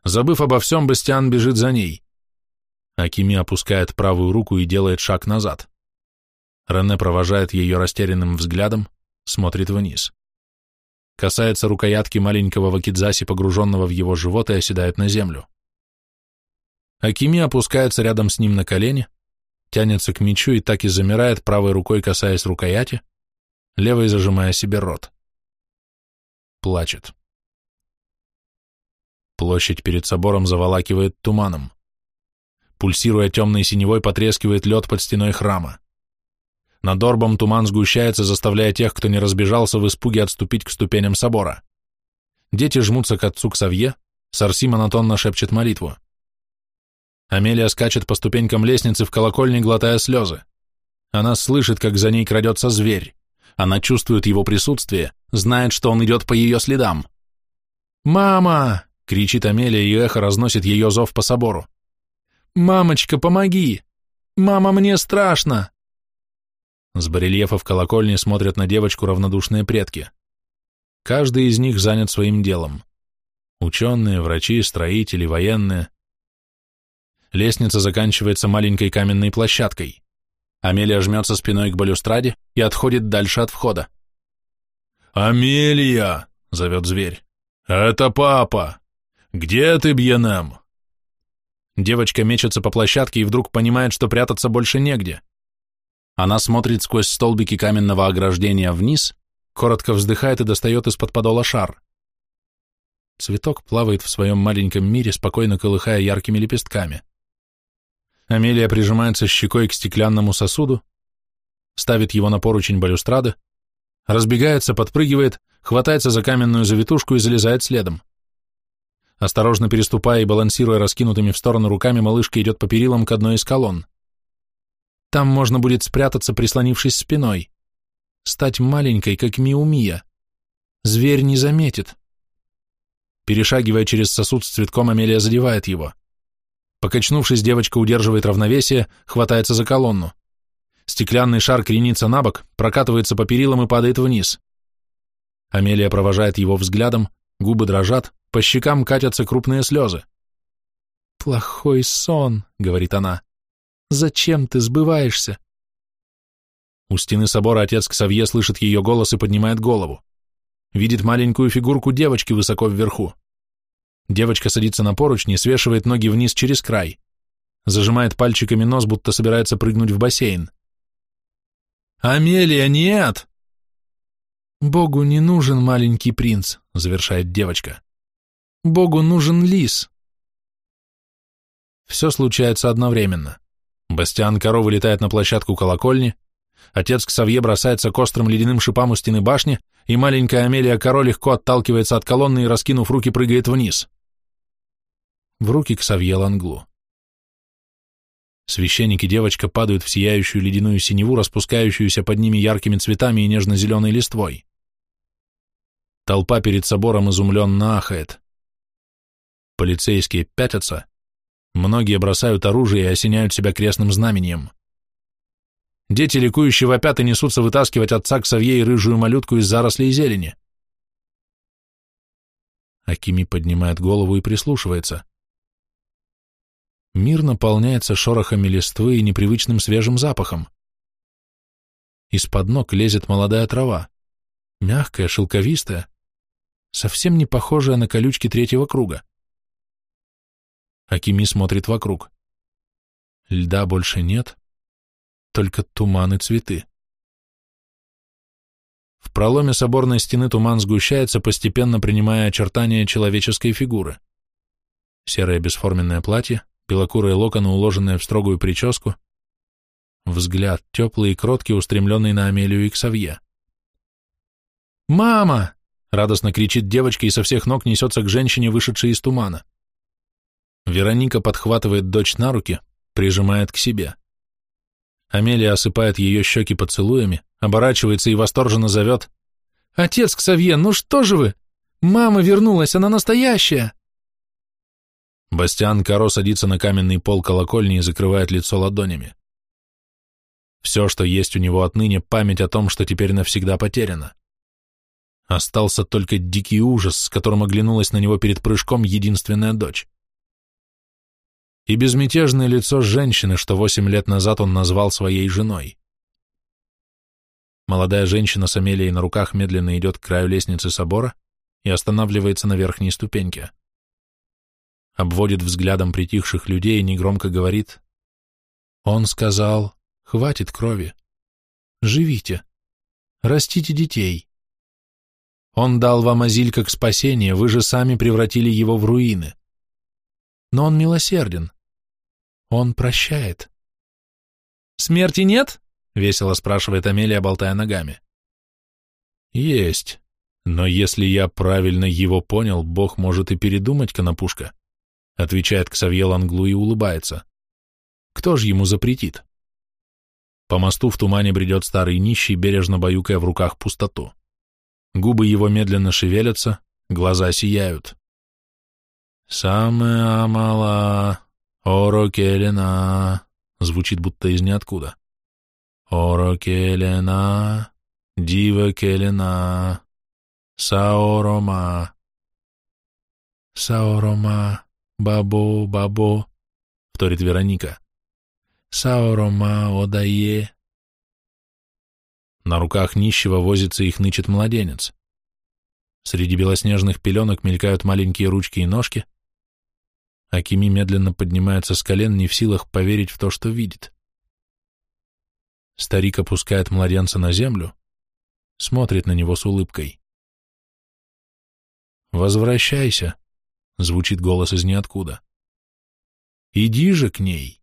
Забыв обо всем, Бастиан бежит за ней. Акими опускает правую руку и делает шаг назад. Рене провожает ее растерянным взглядом, смотрит вниз. Касается рукоятки маленького вакидзаси, погруженного в его живот, и оседает на землю. Акими опускается рядом с ним на колени, тянется к мечу и так и замирает, правой рукой касаясь рукояти, левой зажимая себе рот. Плачет. Площадь перед собором заволакивает туманом. Пульсируя темной синевой, потрескивает лед под стеной храма. Над орбом туман сгущается, заставляя тех, кто не разбежался, в испуге отступить к ступеням собора. Дети жмутся к отцу к Савье, Сарси монотонно шепчет молитву. Амелия скачет по ступенькам лестницы в колокольне, глотая слезы. Она слышит, как за ней крадется зверь. Она чувствует его присутствие, знает, что он идет по ее следам. «Мама!» — кричит Амелия, и эхо разносит ее зов по собору. «Мамочка, помоги! Мама, мне страшно!» С барельефов колокольни смотрят на девочку равнодушные предки. Каждый из них занят своим делом. Ученые, врачи, строители, военные — Лестница заканчивается маленькой каменной площадкой. Амелия жмется спиной к балюстраде и отходит дальше от входа. «Амелия!» — зовет зверь. «Это папа! Где ты, Бьенем?» Девочка мечется по площадке и вдруг понимает, что прятаться больше негде. Она смотрит сквозь столбики каменного ограждения вниз, коротко вздыхает и достает из-под подола шар. Цветок плавает в своем маленьком мире, спокойно колыхая яркими лепестками. Амелия прижимается щекой к стеклянному сосуду, ставит его на поручень балюстрады, разбегается, подпрыгивает, хватается за каменную завитушку и залезает следом. Осторожно переступая и балансируя раскинутыми в сторону руками, малышка идет по перилам к одной из колонн. Там можно будет спрятаться, прислонившись спиной. Стать маленькой, как Миумия. Зверь не заметит. Перешагивая через сосуд с цветком, Амелия задевает его. Покачнувшись, девочка удерживает равновесие, хватается за колонну. Стеклянный шар кренится на бок, прокатывается по перилам и падает вниз. Амелия провожает его взглядом, губы дрожат, по щекам катятся крупные слезы. «Плохой сон», — говорит она. «Зачем ты сбываешься?» У стены собора отец Ксавье слышит ее голос и поднимает голову. Видит маленькую фигурку девочки высоко вверху. Девочка садится на поручни, свешивает ноги вниз через край. Зажимает пальчиками нос, будто собирается прыгнуть в бассейн. «Амелия, нет!» «Богу не нужен маленький принц», — завершает девочка. «Богу нужен лис». Все случается одновременно. Бастиан Коро вылетает на площадку колокольни, отец Ксавье бросается к острым ледяным шипам у стены башни, и маленькая Амелия Коро легко отталкивается от колонны и, раскинув руки, прыгает вниз в руки к Савье Ланглу. Священник и девочка падают в сияющую ледяную синеву, распускающуюся под ними яркими цветами и нежно-зеленой листвой. Толпа перед собором изумленно ахает. Полицейские пятятся, многие бросают оружие и осеняют себя крестным знамением. Дети ликующие вопят и несутся вытаскивать отца к Савье и рыжую малютку из зарослей зелени. Акими поднимает голову и прислушивается. Мир наполняется шорохами листвы и непривычным свежим запахом. Из-под ног лезет молодая трава, мягкая, шелковистая, совсем не похожая на колючки третьего круга. Акими смотрит вокруг. Льда больше нет, только туман и цветы. В проломе соборной стены туман сгущается, постепенно принимая очертания человеческой фигуры. Серое бесформенное платье, белокурые локоны, уложенные в строгую прическу, взгляд теплый и кроткий, устремленный на Амелию и Ксавье. «Мама!» — радостно кричит девочка и со всех ног несется к женщине, вышедшей из тумана. Вероника подхватывает дочь на руки, прижимает к себе. Амелия осыпает ее щеки поцелуями, оборачивается и восторженно зовет. «Отец Ксавье, ну что же вы? Мама вернулась, она настоящая!» Бастиан Каро садится на каменный пол колокольни и закрывает лицо ладонями. Все, что есть у него отныне, память о том, что теперь навсегда потеряно. Остался только дикий ужас, с которым оглянулась на него перед прыжком единственная дочь. И безмятежное лицо женщины, что восемь лет назад он назвал своей женой. Молодая женщина с Амелией на руках медленно идет к краю лестницы собора и останавливается на верхней ступеньке обводит взглядом притихших людей и негромко говорит. Он сказал, хватит крови. Живите. Растите детей. Он дал вам азиль как спасение, вы же сами превратили его в руины. Но он милосерден. Он прощает. «Смерти нет?» — весело спрашивает Амелия, болтая ногами. «Есть. Но если я правильно его понял, Бог может и передумать, Конопушка отвечает Ксавье Ланглу и улыбается. Кто ж ему запретит? По мосту в тумане бредет старый нищий, бережно баюкая в руках пустоту. Губы его медленно шевелятся, глаза сияют. «Самая мала, оро келена», звучит будто из ниоткуда. «Оро келена, дива келена, саорома». «Саорома», «Бабо, бабо», — вторит Вероника. «Саорома, одае». На руках нищего возится их нычет младенец. Среди белоснежных пеленок мелькают маленькие ручки и ножки. Акими медленно поднимается с колен, не в силах поверить в то, что видит. Старик опускает младенца на землю, смотрит на него с улыбкой. «Возвращайся», Звучит голос из ниоткуда. «Иди же к ней!»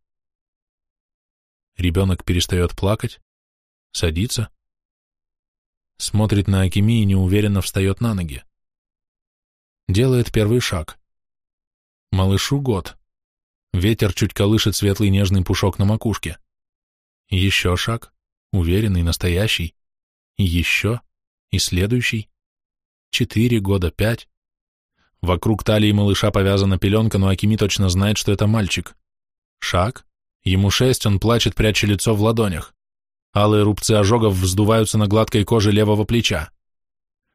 Ребенок перестает плакать, садится, смотрит на Акими и неуверенно встает на ноги. Делает первый шаг. Малышу год. Ветер чуть колышет светлый нежный пушок на макушке. Еще шаг, уверенный, настоящий. Еще, и следующий. Четыре года, пять. Вокруг талии малыша повязана пеленка, но Акими точно знает, что это мальчик. Шаг. Ему шесть, он плачет, пряча лицо в ладонях. Алые рубцы ожогов вздуваются на гладкой коже левого плеча.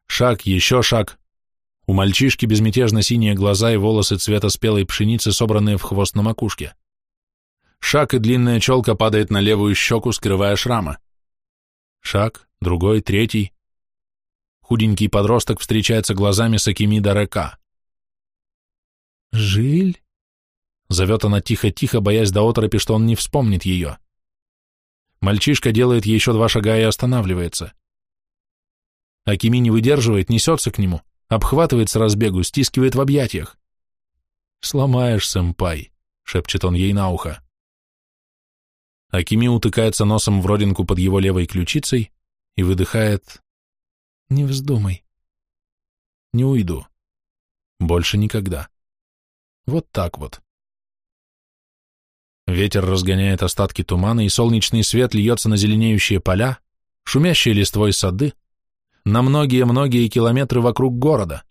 Шаг, еще шаг. У мальчишки безмятежно синие глаза и волосы цвета спелой пшеницы, собранные в хвост на макушке. Шаг и длинная челка падает на левую щеку, скрывая шрама. Шаг, другой, третий. Худенький подросток встречается глазами с Акимида Река. «Жиль?» Зовет она тихо-тихо, боясь до оторопи, что он не вспомнит ее. Мальчишка делает еще два шага и останавливается. Акими не выдерживает, несется к нему, обхватывает с разбегу, стискивает в объятиях. «Сломаешь, сэмпай», — шепчет он ей на ухо. Акими утыкается носом в родинку под его левой ключицей и выдыхает «Не вздумай». «Не уйду. Больше никогда». Вот так вот. Ветер разгоняет остатки тумана, и солнечный свет льется на зеленеющие поля, шумящие листвой сады, на многие-многие километры вокруг города.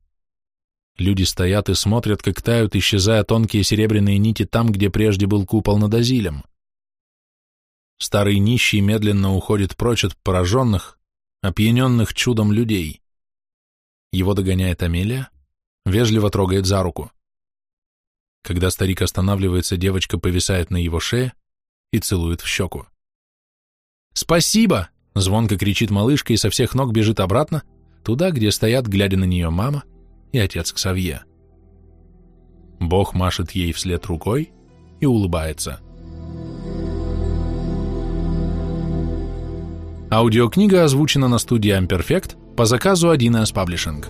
Люди стоят и смотрят, как тают, исчезая тонкие серебряные нити там, где прежде был купол над Азилем. Старый нищий медленно уходит прочь от пораженных, опьяненных чудом людей. Его догоняет Амелия, вежливо трогает за руку. Когда старик останавливается, девочка повисает на его шее и целует в щеку. «Спасибо!» — звонко кричит малышка и со всех ног бежит обратно, туда, где стоят, глядя на нее мама и отец Ксавье. Бог машет ей вслед рукой и улыбается. Аудиокнига озвучена на студии Amperfect по заказу 1С Publishing.